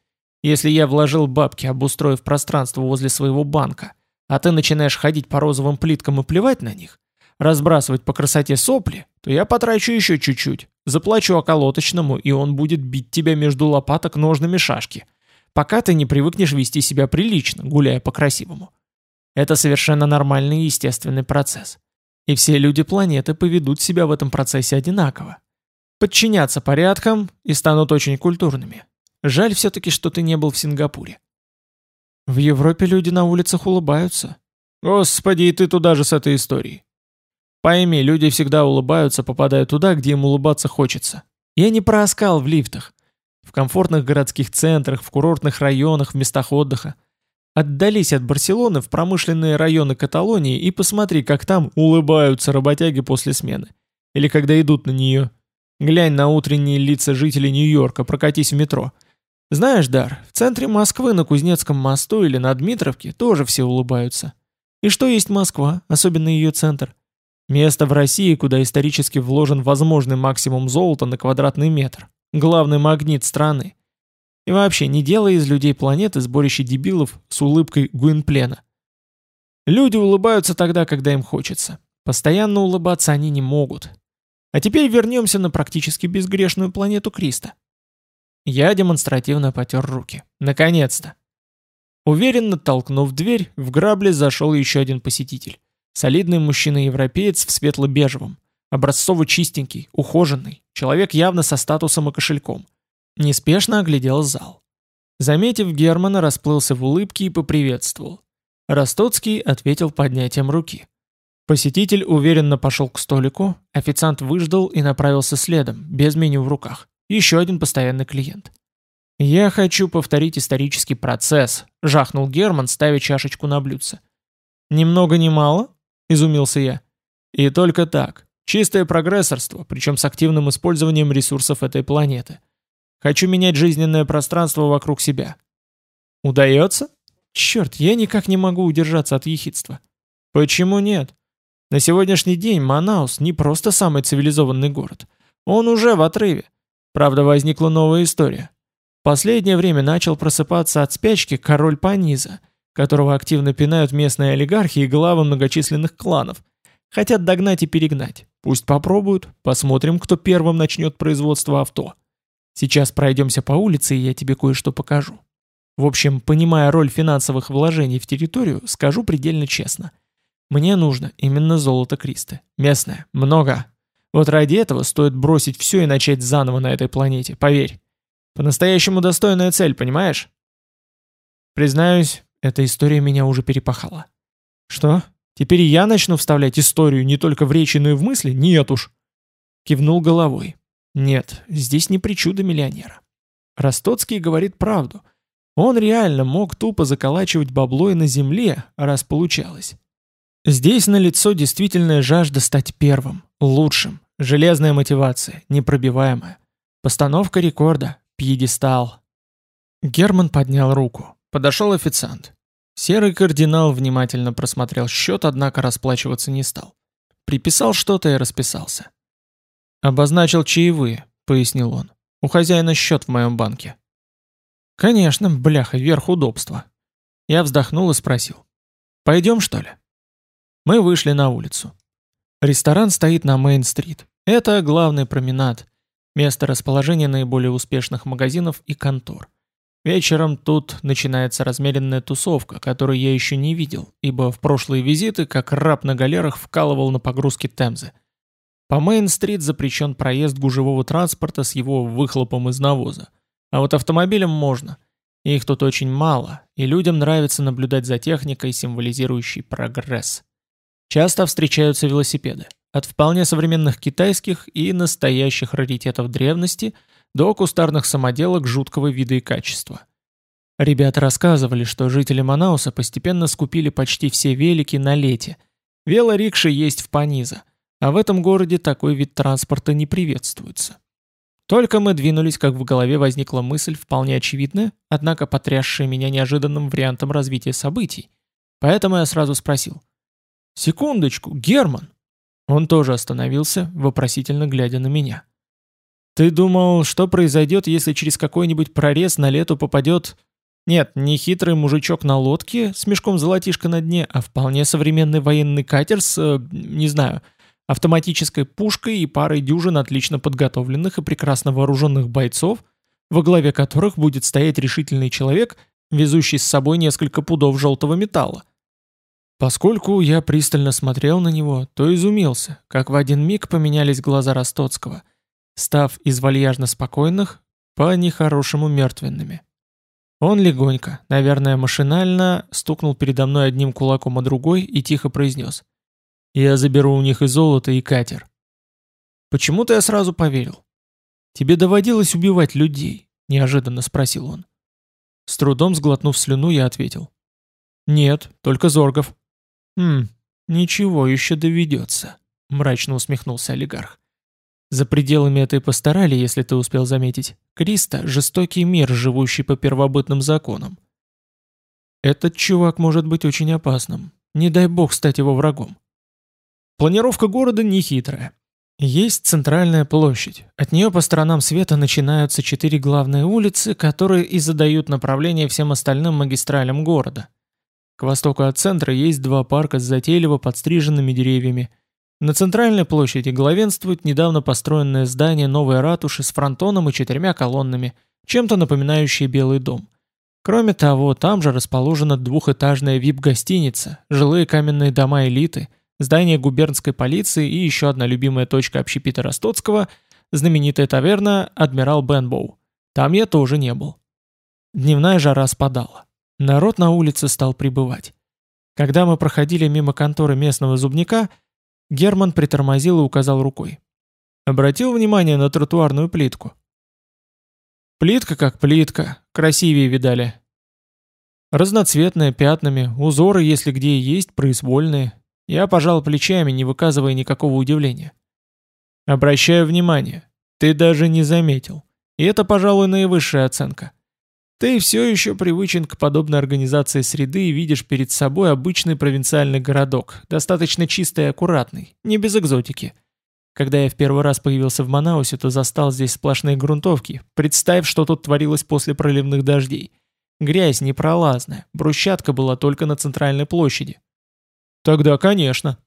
Если я вложил бабки, обустроив пространство возле своего банка, а ты начинаешь ходить по розовым плиткам и плевать на них, разбрасывать по красоте сопли, то я потрачу еще чуть-чуть, заплачу околоточному, и он будет бить тебя между лопаток ножными шашки, пока ты не привыкнешь вести себя прилично, гуляя по-красивому. Это совершенно нормальный и естественный процесс. И все люди планеты поведут себя в этом процессе одинаково подчиняться порядкам и станут очень культурными. Жаль все-таки, что ты не был в Сингапуре. В Европе люди на улицах улыбаются. Господи, и ты туда же с этой историей. Пойми, люди всегда улыбаются, попадая туда, где им улыбаться хочется. Я не про оскал в лифтах. В комфортных городских центрах, в курортных районах, в местах отдыха. Отдались от Барселоны в промышленные районы Каталонии и посмотри, как там улыбаются работяги после смены. Или когда идут на нее. Глянь на утренние лица жителей Нью-Йорка, прокатись в метро. Знаешь, Дар, в центре Москвы на Кузнецком мосту или на Дмитровке тоже все улыбаются. И что есть Москва, особенно ее центр? Место в России, куда исторически вложен возможный максимум золота на квадратный метр. Главный магнит страны. И вообще, не делай из людей планеты сборище дебилов с улыбкой Гуинплена. Люди улыбаются тогда, когда им хочется. Постоянно улыбаться они не могут. А теперь вернемся на практически безгрешную планету Криста. Я демонстративно потер руки. Наконец-то. Уверенно толкнув дверь, в грабли зашел еще один посетитель. Солидный мужчина-европеец в светло-бежевом. Образцово чистенький, ухоженный. Человек явно со статусом и кошельком. Неспешно оглядел зал. Заметив Германа, расплылся в улыбке и поприветствовал. Ростоцкий ответил поднятием руки. Посетитель уверенно пошел к столику, официант выждал и направился следом, без меню в руках. Еще один постоянный клиент. «Я хочу повторить исторический процесс», — жахнул Герман, ставя чашечку на блюдце. «Ни много ни мало?» — изумился я. «И только так. Чистое прогрессорство, причем с активным использованием ресурсов этой планеты. Хочу менять жизненное пространство вокруг себя». «Удается?» «Черт, я никак не могу удержаться от ехидства». «Почему нет?» На сегодняшний день Манаус не просто самый цивилизованный город. Он уже в отрыве. Правда, возникла новая история. В последнее время начал просыпаться от спячки король Паниза, которого активно пинают местные олигархи и главы многочисленных кланов. Хотят догнать и перегнать. Пусть попробуют, посмотрим, кто первым начнет производство авто. Сейчас пройдемся по улице, и я тебе кое-что покажу. В общем, понимая роль финансовых вложений в территорию, скажу предельно честно. Мне нужно именно золото Кристы. Местное. Много. Вот ради этого стоит бросить все и начать заново на этой планете, поверь. По-настоящему достойная цель, понимаешь? Признаюсь, эта история меня уже перепахала. Что? Теперь я начну вставлять историю не только в речи, но и в мысли? Нет уж. Кивнул головой. Нет, здесь не причуда миллионера. Ростоцкий говорит правду. Он реально мог тупо заколачивать бабло и на земле, раз получалось. Здесь налицо действительная жажда стать первым, лучшим, Железная мотивация, непробиваемая. Постановка рекорда, пьедестал. Герман поднял руку. Подошел официант. Серый кардинал внимательно просмотрел счет, однако расплачиваться не стал. Приписал что-то и расписался. «Обозначил чаевые», — пояснил он. «У хозяина счет в моем банке». «Конечно, бляха, верх удобства». Я вздохнул и спросил. «Пойдем, что ли?» Мы вышли на улицу. Ресторан стоит на Мейн-стрит. Это главный променад, место расположения наиболее успешных магазинов и контор. Вечером тут начинается размеренная тусовка, которую я еще не видел, ибо в прошлые визиты, как раб на галерах, вкалывал на погрузке Темзы. По Мейн-стрит запрещен проезд гужевого транспорта с его выхлопом из навоза. А вот автомобилям можно. Их тут очень мало, и людям нравится наблюдать за техникой, символизирующей прогресс. Часто встречаются велосипеды. От вполне современных китайских и настоящих раритетов древности до кустарных самоделок жуткого вида и качества. Ребята рассказывали, что жители Манауса постепенно скупили почти все велики на лете. Велорикши есть в Паниза, а в этом городе такой вид транспорта не приветствуется. Только мы двинулись, как в голове возникла мысль, вполне очевидная, однако потрясшая меня неожиданным вариантом развития событий. Поэтому я сразу спросил – «Секундочку, Герман!» Он тоже остановился, вопросительно глядя на меня. «Ты думал, что произойдет, если через какой-нибудь прорез на лету попадет...» Нет, не хитрый мужичок на лодке с мешком золотишка на дне, а вполне современный военный катер с, э, не знаю, автоматической пушкой и парой дюжин отлично подготовленных и прекрасно вооруженных бойцов, во главе которых будет стоять решительный человек, везущий с собой несколько пудов желтого металла. Поскольку я пристально смотрел на него, то изумился, как в один миг поменялись глаза Ростоцкого, став из вальяжно спокойных по нехорошему мертвенными. Он легонько, наверное машинально, стукнул передо мной одним кулаком, а другой и тихо произнес. «Я заберу у них и золото, и катер». «Почему-то я сразу поверил». «Тебе доводилось убивать людей?» – неожиданно спросил он. С трудом сглотнув слюну, я ответил. «Нет, только Зоргов». «Хм, ничего, еще доведется», — мрачно усмехнулся олигарх. «За пределами этой постарали, если ты успел заметить. Криста — жестокий мир, живущий по первобытным законам. Этот чувак может быть очень опасным. Не дай бог стать его врагом. Планировка города нехитрая. Есть центральная площадь. От нее по сторонам света начинаются четыре главные улицы, которые и задают направление всем остальным магистралям города. К востоку от центра есть два парка с затейливо подстриженными деревьями. На центральной площади главенствует недавно построенное здание новой ратуши с фронтоном и четырьмя колоннами, чем-то напоминающее Белый дом. Кроме того, там же расположена двухэтажная вип-гостиница, жилые каменные дома элиты, здание губернской полиции и еще одна любимая точка общепита Ростоцкого – знаменитая таверна «Адмирал Бенбоу». Там я тоже не был. Дневная жара спадала. Народ на улице стал прибывать. Когда мы проходили мимо конторы местного зубника, Герман притормозил и указал рукой. Обратил внимание на тротуарную плитку. Плитка как плитка, красивее видали. Разноцветная, пятнами, узоры, если где и есть, произвольные. Я пожал плечами, не выказывая никакого удивления. Обращаю внимание, ты даже не заметил. И это, пожалуй, наивысшая оценка. Ты все еще привычен к подобной организации среды и видишь перед собой обычный провинциальный городок, достаточно чистый и аккуратный, не без экзотики. Когда я в первый раз появился в Манаусе, то застал здесь сплошные грунтовки. Представь, что тут творилось после проливных дождей. Грязь непролазная, брусчатка была только на центральной площади. Тогда, конечно.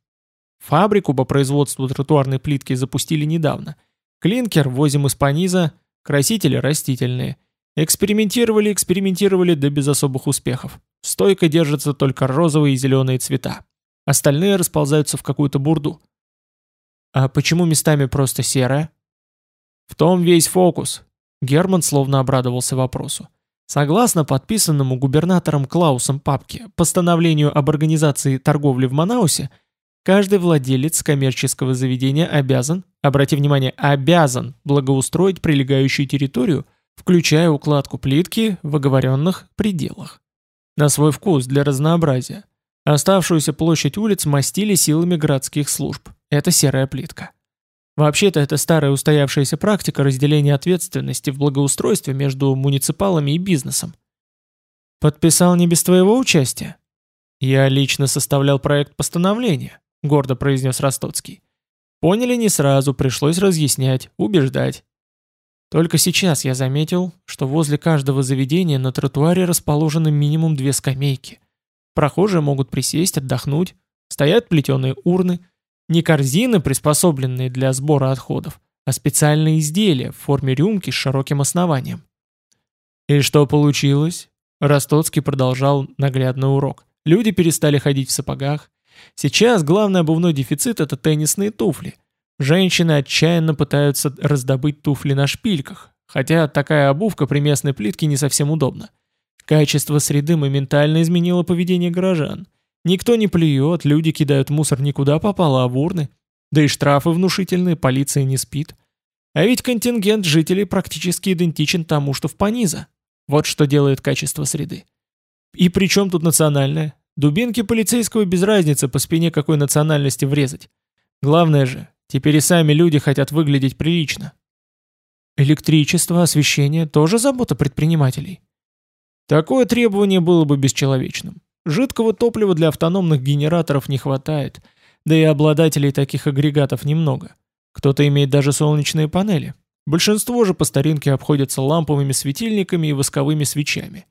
Фабрику по производству тротуарной плитки запустили недавно. Клинкер возим из Паниза, красители растительные. Экспериментировали, экспериментировали, да без особых успехов. Стойко держатся только розовые и зеленые цвета. Остальные расползаются в какую-то бурду. А почему местами просто серая? В том весь фокус. Герман словно обрадовался вопросу. Согласно подписанному губернатором Клаусом папке постановлению об организации торговли в Манаусе, каждый владелец коммерческого заведения обязан, обрати внимание, обязан благоустроить прилегающую территорию, включая укладку плитки в оговоренных пределах. На свой вкус для разнообразия. Оставшуюся площадь улиц мастили силами городских служб. Это серая плитка. Вообще-то это старая устоявшаяся практика разделения ответственности в благоустройстве между муниципалами и бизнесом. Подписал не без твоего участия? Я лично составлял проект постановления, гордо произнес Ростоцкий. Поняли не сразу, пришлось разъяснять, убеждать. Только сейчас я заметил, что возле каждого заведения на тротуаре расположены минимум две скамейки. Прохожие могут присесть, отдохнуть, стоят плетеные урны – не корзины, приспособленные для сбора отходов, а специальные изделия в форме рюмки с широким основанием. И что получилось? Ростоцкий продолжал наглядный урок. Люди перестали ходить в сапогах. Сейчас главный обувной дефицит – это теннисные туфли. Женщины отчаянно пытаются раздобыть туфли на шпильках, хотя такая обувка при местной плитке не совсем удобна. Качество среды моментально изменило поведение горожан. Никто не плюет, люди кидают мусор никуда попало, а в урны. Да и штрафы внушительные, полиция не спит. А ведь контингент жителей практически идентичен тому, что в Паниза. Вот что делает качество среды. И при чем тут национальное? Дубинки полицейского без разницы, по спине какой национальности врезать. Главное же, теперь и сами люди хотят выглядеть прилично. Электричество, освещение – тоже забота предпринимателей. Такое требование было бы бесчеловечным. Жидкого топлива для автономных генераторов не хватает, да и обладателей таких агрегатов немного. Кто-то имеет даже солнечные панели. Большинство же по старинке обходятся ламповыми светильниками и восковыми свечами.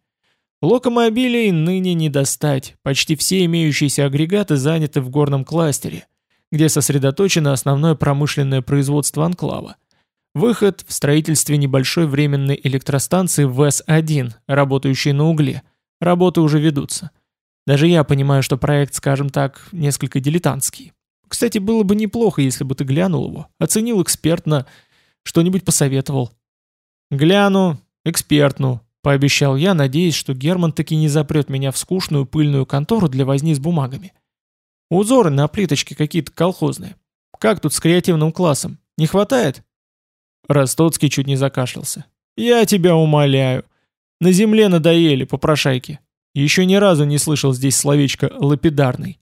Локомобилей ныне не достать, почти все имеющиеся агрегаты заняты в горном кластере, где сосредоточено основное промышленное производство анклава. Выход в строительстве небольшой временной электростанции ВЭС-1, работающей на угле. Работы уже ведутся. Даже я понимаю, что проект, скажем так, несколько дилетантский. Кстати, было бы неплохо, если бы ты глянул его, оценил экспертно, что-нибудь посоветовал. «Гляну, экспертну», — пообещал я, надеясь, что Герман таки не запрет меня в скучную пыльную контору для возни с бумагами. Узоры на плиточке какие-то колхозные. Как тут с креативным классом? Не хватает?» Ростоцкий чуть не закашлялся. «Я тебя умоляю. На земле надоели, попрошайки. Еще ни разу не слышал здесь словечко «лапидарный».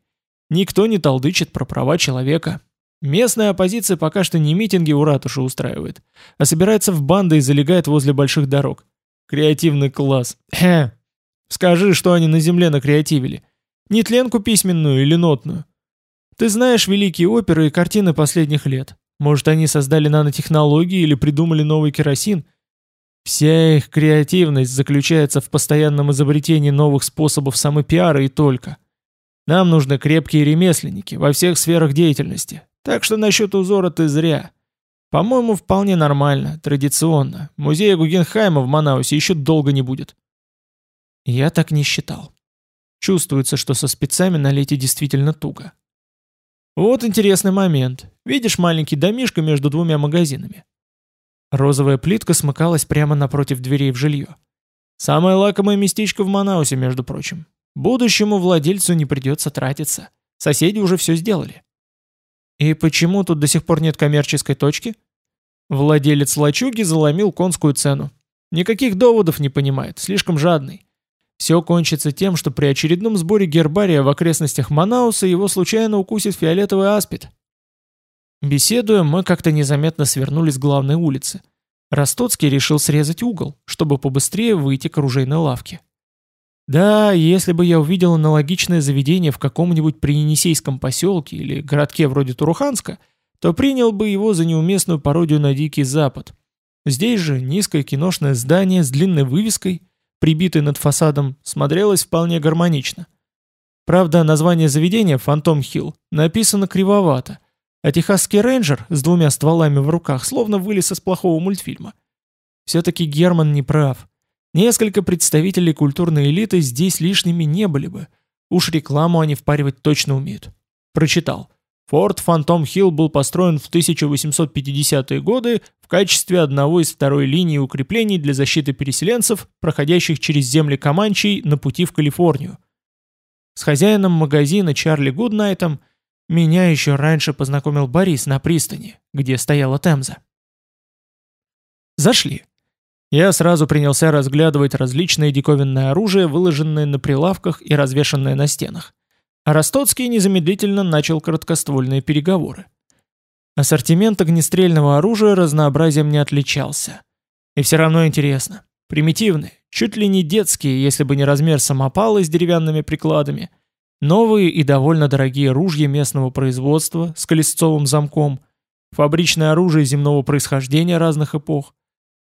Никто не толдычит про права человека. Местная оппозиция пока что не митинги у ратуши устраивает, а собирается в банды и залегает возле больших дорог. Креативный класс. Хе. Скажи, что они на земле накреативили. Нетленку письменную или нотную. Ты знаешь великие оперы и картины последних лет. Может, они создали нанотехнологии или придумали новый керосин? Вся их креативность заключается в постоянном изобретении новых способов самопиара и только. Нам нужны крепкие ремесленники во всех сферах деятельности. Так что насчет узора ты зря. По-моему, вполне нормально, традиционно. Музея Гугенхайма в Манаусе еще долго не будет. Я так не считал. Чувствуется, что со спецами на лете действительно туго. Вот интересный момент. Видишь маленький домишко между двумя магазинами? Розовая плитка смыкалась прямо напротив дверей в жилье. Самое лакомое местечко в Манаусе, между прочим. Будущему владельцу не придется тратиться. Соседи уже все сделали. И почему тут до сих пор нет коммерческой точки? Владелец лачуги заломил конскую цену. Никаких доводов не понимает, слишком жадный. Все кончится тем, что при очередном сборе гербария в окрестностях Манауса его случайно укусит фиолетовый аспид. Беседуя, мы как-то незаметно свернули с главной улицы. Ростоцкий решил срезать угол, чтобы побыстрее выйти к оружейной лавке. Да, если бы я увидел аналогичное заведение в каком-нибудь приенисейском поселке или городке вроде Туруханска, то принял бы его за неуместную пародию на Дикий Запад. Здесь же низкое киношное здание с длинной вывеской, прибитой над фасадом, смотрелось вполне гармонично. Правда, название заведения «Фантом Хилл» написано кривовато, а техасский рейнджер с двумя стволами в руках словно вылез из плохого мультфильма. Все-таки Герман не прав. Несколько представителей культурной элиты здесь лишними не были бы. Уж рекламу они впаривать точно умеют. Прочитал. Форт Фантом Хилл был построен в 1850-е годы в качестве одного из второй линии укреплений для защиты переселенцев, проходящих через земли Каманчей на пути в Калифорнию. С хозяином магазина Чарли Гуднайтом меня еще раньше познакомил Борис на пристани, где стояла Темза. Зашли. Я сразу принялся разглядывать различные диковинное оружие, выложенное на прилавках и развешанное на стенах. Ростоцкий незамедлительно начал короткоствольные переговоры. Ассортимент огнестрельного оружия разнообразием не отличался. И все равно интересно. Примитивные, чуть ли не детские, если бы не размер самопалы с деревянными прикладами, новые и довольно дорогие ружья местного производства с колесцовым замком, фабричное оружие земного происхождения разных эпох,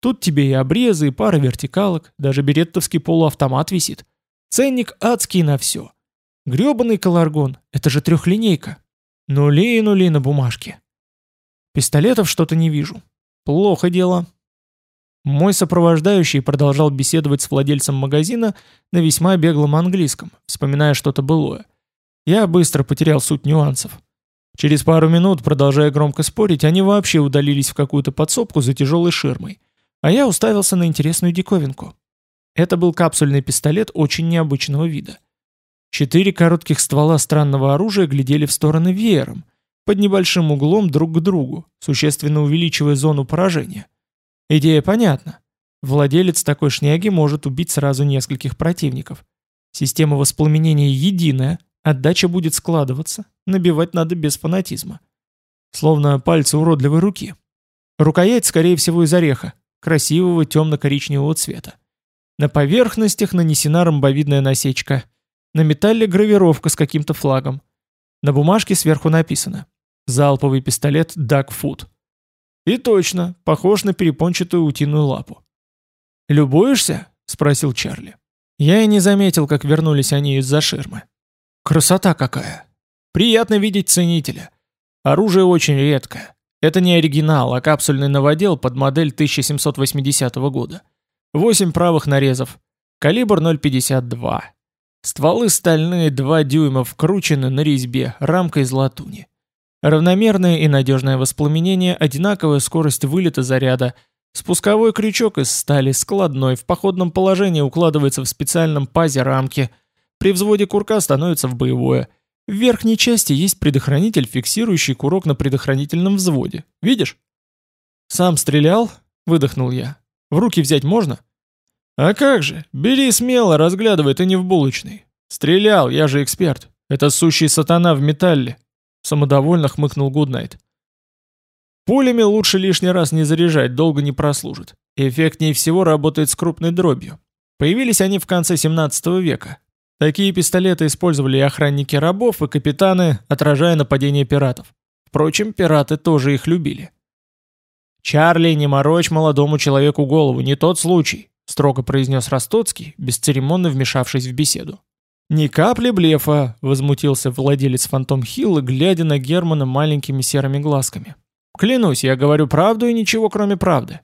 Тут тебе и обрезы, и пара вертикалок, даже береттовский полуавтомат висит. Ценник адский на все. Гребаный колоргон, это же трехлинейка. Нули и нули на бумажке. Пистолетов что-то не вижу. Плохо дело. Мой сопровождающий продолжал беседовать с владельцем магазина на весьма беглом английском, вспоминая что-то былое. Я быстро потерял суть нюансов. Через пару минут, продолжая громко спорить, они вообще удалились в какую-то подсобку за тяжелой ширмой. А я уставился на интересную диковинку. Это был капсульный пистолет очень необычного вида. Четыре коротких ствола странного оружия глядели в стороны веером, под небольшим углом друг к другу, существенно увеличивая зону поражения. Идея понятна. Владелец такой шняги может убить сразу нескольких противников. Система воспламенения единая, отдача будет складываться, набивать надо без фанатизма. Словно пальцы уродливой руки. Рукоять, скорее всего, из ореха, красивого темно-коричневого цвета. На поверхностях нанесена ромбовидная насечка. На металле гравировка с каким-то флагом. На бумажке сверху написано «Залповый пистолет Дагфуд». И точно, похож на перепончатую утиную лапу. «Любуешься?» — спросил Чарли. Я и не заметил, как вернулись они из-за ширмы. «Красота какая! Приятно видеть ценителя. Оружие очень редкое. Это не оригинал, а капсульный новодел под модель 1780 года. Восемь правых нарезов. Калибр 0,52. Стволы стальные 2 дюйма вкручены на резьбе, рамка из латуни. Равномерное и надежное воспламенение, одинаковая скорость вылета заряда, спусковой крючок из стали складной, в походном положении укладывается в специальном пазе рамки, при взводе курка становится в боевое – в верхней части есть предохранитель, фиксирующий курок на предохранительном взводе. Видишь? Сам стрелял? Выдохнул я. В руки взять можно? А как же? Бери смело, разглядывай, ты не в булочной. Стрелял, я же эксперт. Это сущий сатана в металле. Самодовольно хмыкнул Гуднайт. Пулями лучше лишний раз не заряжать, долго не прослужит. Эффектнее всего работает с крупной дробью. Появились они в конце 17 века, Такие пистолеты использовали и охранники рабов, и капитаны, отражая нападение пиратов. Впрочем, пираты тоже их любили. «Чарли, не морочь молодому человеку голову, не тот случай», строго произнес Ростоцкий, бесцеремонно вмешавшись в беседу. «Ни капли блефа», — возмутился владелец Фантом Хилла, глядя на Германа маленькими серыми глазками. «Клянусь, я говорю правду и ничего кроме правды».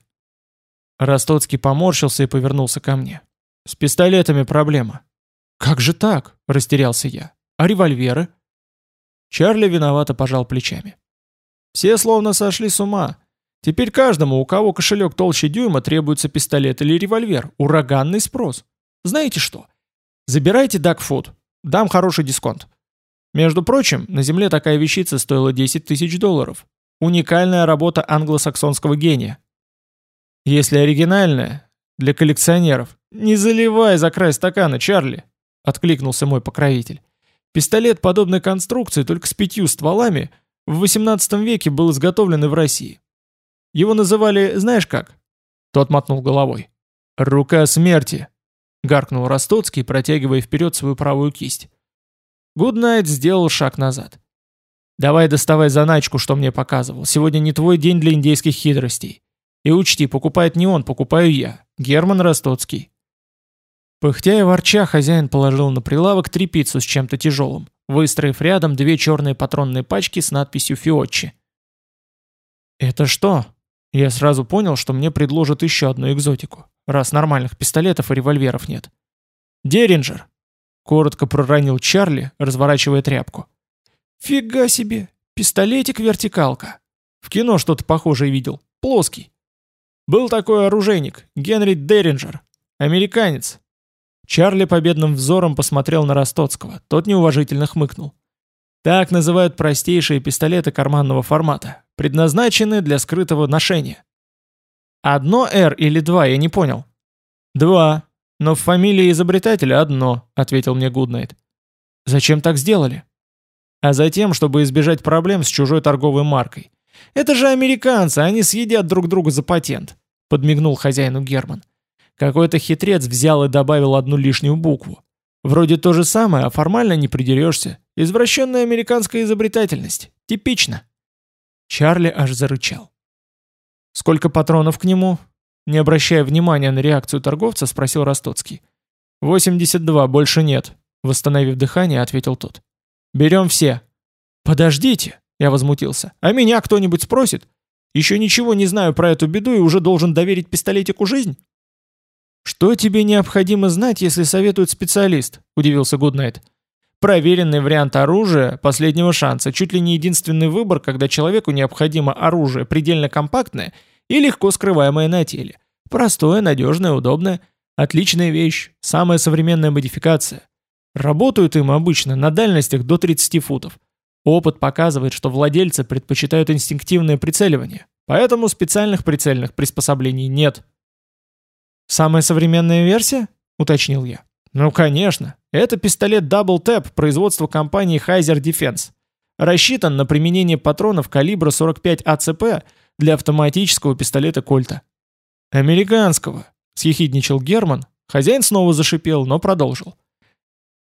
Ростоцкий поморщился и повернулся ко мне. «С пистолетами проблема. «Как же так?» – растерялся я. «А револьверы?» Чарли виновато пожал плечами. «Все словно сошли с ума. Теперь каждому, у кого кошелек толще дюйма, требуется пистолет или револьвер. Ураганный спрос. Знаете что? Забирайте Дагфуд. Дам хороший дисконт. Между прочим, на земле такая вещица стоила 10 тысяч долларов. Уникальная работа англосаксонского гения. Если оригинальная, Для коллекционеров. Не заливай за край стакана, Чарли!» — откликнулся мой покровитель. «Пистолет подобной конструкции, только с пятью стволами, в XVIII веке был изготовлен и в России. Его называли, знаешь как?» Тот мотнул головой. «Рука смерти!» — гаркнул Ростоцкий, протягивая вперед свою правую кисть. Гуднайт сделал шаг назад. «Давай доставай заначку, что мне показывал. Сегодня не твой день для индейских хитростей. И учти, покупает не он, покупаю я. Герман Ростоцкий». Пыхтя и ворча, хозяин положил на прилавок трепицу с чем-то тяжелым, выстроив рядом две черные патронные пачки с надписью «Фиотчи». «Это что?» Я сразу понял, что мне предложат еще одну экзотику, раз нормальных пистолетов и револьверов нет. «Деринджер!» — коротко проронил Чарли, разворачивая тряпку. «Фига себе! Пистолетик-вертикалка! В кино что-то похожее видел. Плоский. Был такой оружейник, Генри Деринджер. Американец. Чарли победным взором посмотрел на Ростоцкого. Тот неуважительно хмыкнул. Так называют простейшие пистолеты карманного формата, предназначенные для скрытого ношения. Одно «Р» или два, я не понял. Два, но в фамилии изобретателя одно, ответил мне Гуднайт. Зачем так сделали? А затем, чтобы избежать проблем с чужой торговой маркой. Это же американцы, они съедят друг друга за патент, подмигнул хозяину Герман. Какой-то хитрец взял и добавил одну лишнюю букву. Вроде то же самое, а формально не придерешься. Извращенная американская изобретательность. Типично. Чарли аж зарычал. «Сколько патронов к нему?» Не обращая внимания на реакцию торговца, спросил Ростоцкий. «82, больше нет», — восстановив дыхание, ответил тот. «Берем все». «Подождите», — я возмутился. «А меня кто-нибудь спросит? Еще ничего не знаю про эту беду и уже должен доверить пистолетику жизнь?» «Что тебе необходимо знать, если советует специалист?» – удивился Гуднайт. «Проверенный вариант оружия последнего шанса, чуть ли не единственный выбор, когда человеку необходимо оружие предельно компактное и легко скрываемое на теле. Простое, надежное, удобное. Отличная вещь, самая современная модификация. Работают им обычно на дальностях до 30 футов. Опыт показывает, что владельцы предпочитают инстинктивное прицеливание, поэтому специальных прицельных приспособлений нет». «Самая современная версия?» — уточнил я. «Ну, конечно. Это пистолет Double Tap производства компании Heiser Defense. Рассчитан на применение патронов калибра 45 АЦП для автоматического пистолета Кольта». «Американского», — съехидничал Герман. Хозяин снова зашипел, но продолжил.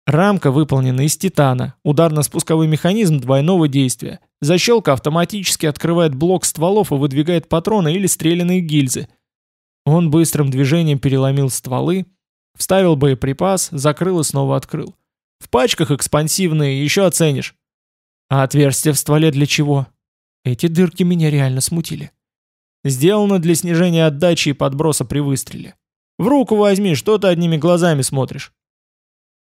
Рамка выполнена из титана, ударно-спусковой механизм двойного действия. Защелка автоматически открывает блок стволов и выдвигает патроны или стрелянные гильзы — он быстрым движением переломил стволы, вставил боеприпас, закрыл и снова открыл. В пачках экспансивные, еще оценишь. А отверстие в стволе для чего? Эти дырки меня реально смутили. Сделано для снижения отдачи и подброса при выстреле. В руку возьми, что ты одними глазами смотришь.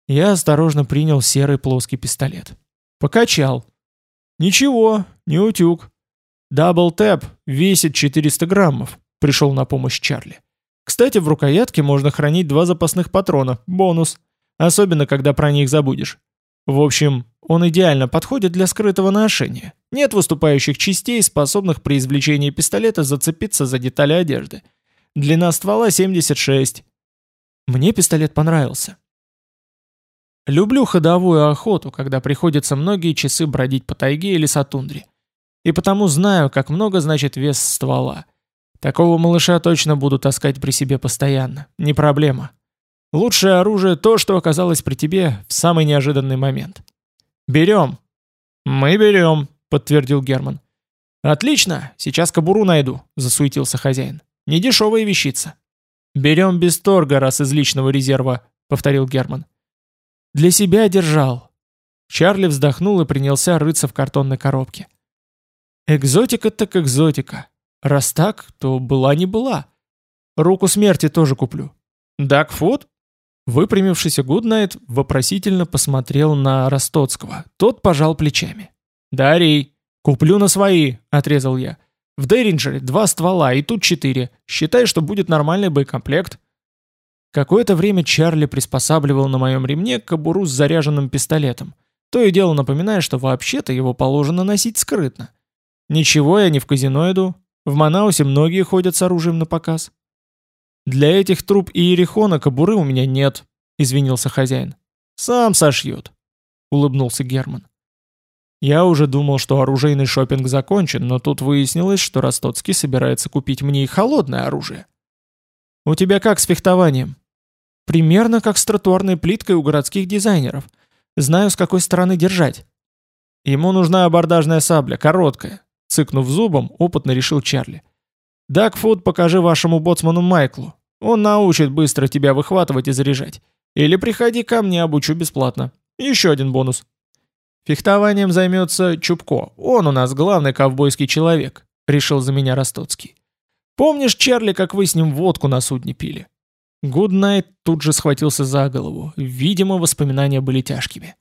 Я осторожно принял серый плоский пистолет. Покачал. Ничего, не утюг. Double Tap весит 400 граммов. Пришел на помощь Чарли. Кстати, в рукоятке можно хранить два запасных патрона, бонус. Особенно, когда про них забудешь. В общем, он идеально подходит для скрытого ношения. Нет выступающих частей, способных при извлечении пистолета зацепиться за детали одежды. Длина ствола 76. Мне пистолет понравился. Люблю ходовую охоту, когда приходится многие часы бродить по тайге, лесотундре. И потому знаю, как много значит вес ствола. Такого малыша точно буду таскать при себе постоянно. Не проблема. Лучшее оружие то, что оказалось при тебе в самый неожиданный момент. Берем. Мы берем, подтвердил Герман. Отлично, сейчас кобуру найду, засуетился хозяин. Недешевая вещица. Берем без торга, раз из личного резерва, повторил Герман. Для себя держал. Чарли вздохнул и принялся рыться в картонной коробке. Экзотика так экзотика. Раз так, то была не была. Руку смерти тоже куплю. Дакфуд? Выпрямившийся Гуднайт вопросительно посмотрел на Ростоцкого. Тот пожал плечами. «Дарей, куплю на свои», — отрезал я. «В Деринджере два ствола, и тут четыре. Считай, что будет нормальный боекомплект». Какое-то время Чарли приспосабливал на моем ремне кобуру с заряженным пистолетом, то и дело напоминая, что вообще-то его положено носить скрытно. «Ничего, я не в казино иду, в Манаусе многие ходят с оружием на показ. «Для этих труб и ерехона кобуры у меня нет», — извинился хозяин. «Сам сошьют», — улыбнулся Герман. Я уже думал, что оружейный шопинг закончен, но тут выяснилось, что Ростоцкий собирается купить мне и холодное оружие. «У тебя как с фехтованием?» «Примерно как с тротуарной плиткой у городских дизайнеров. Знаю, с какой стороны держать». «Ему нужна абордажная сабля, короткая», — цыкнув зубом, опытно решил Чарли. «Дакфуд покажи вашему боцману Майклу. Он научит быстро тебя выхватывать и заряжать. Или приходи ко мне, обучу бесплатно. Еще один бонус». «Фехтованием займется Чубко. Он у нас главный ковбойский человек», — решил за меня Ростоцкий. «Помнишь, Чарли, как вы с ним водку на судне пили?» Гуднайт тут же схватился за голову. Видимо, воспоминания были тяжкими.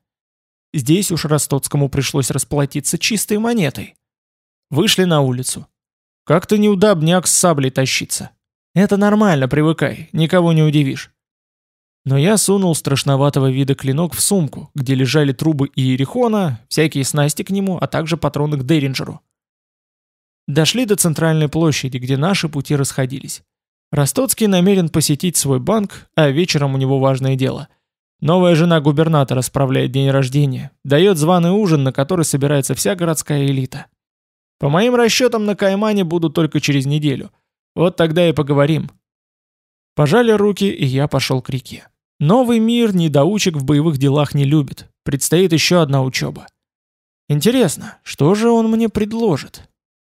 Здесь уж Ростоцкому пришлось расплатиться чистой монетой. Вышли на улицу. Как-то неудобняк с саблей тащиться. Это нормально, привыкай, никого не удивишь. Но я сунул страшноватого вида клинок в сумку, где лежали трубы Иерихона, всякие снасти к нему, а также патроны к Деринджеру. Дошли до центральной площади, где наши пути расходились. Ростоцкий намерен посетить свой банк, а вечером у него важное дело. Новая жена губернатора справляет день рождения, дает званый ужин, на который собирается вся городская элита. По моим расчетам, на Каймане буду только через неделю. Вот тогда и поговорим. Пожали руки, и я пошел к реке. Новый мир недоучек в боевых делах не любит. Предстоит еще одна учеба. Интересно, что же он мне предложит?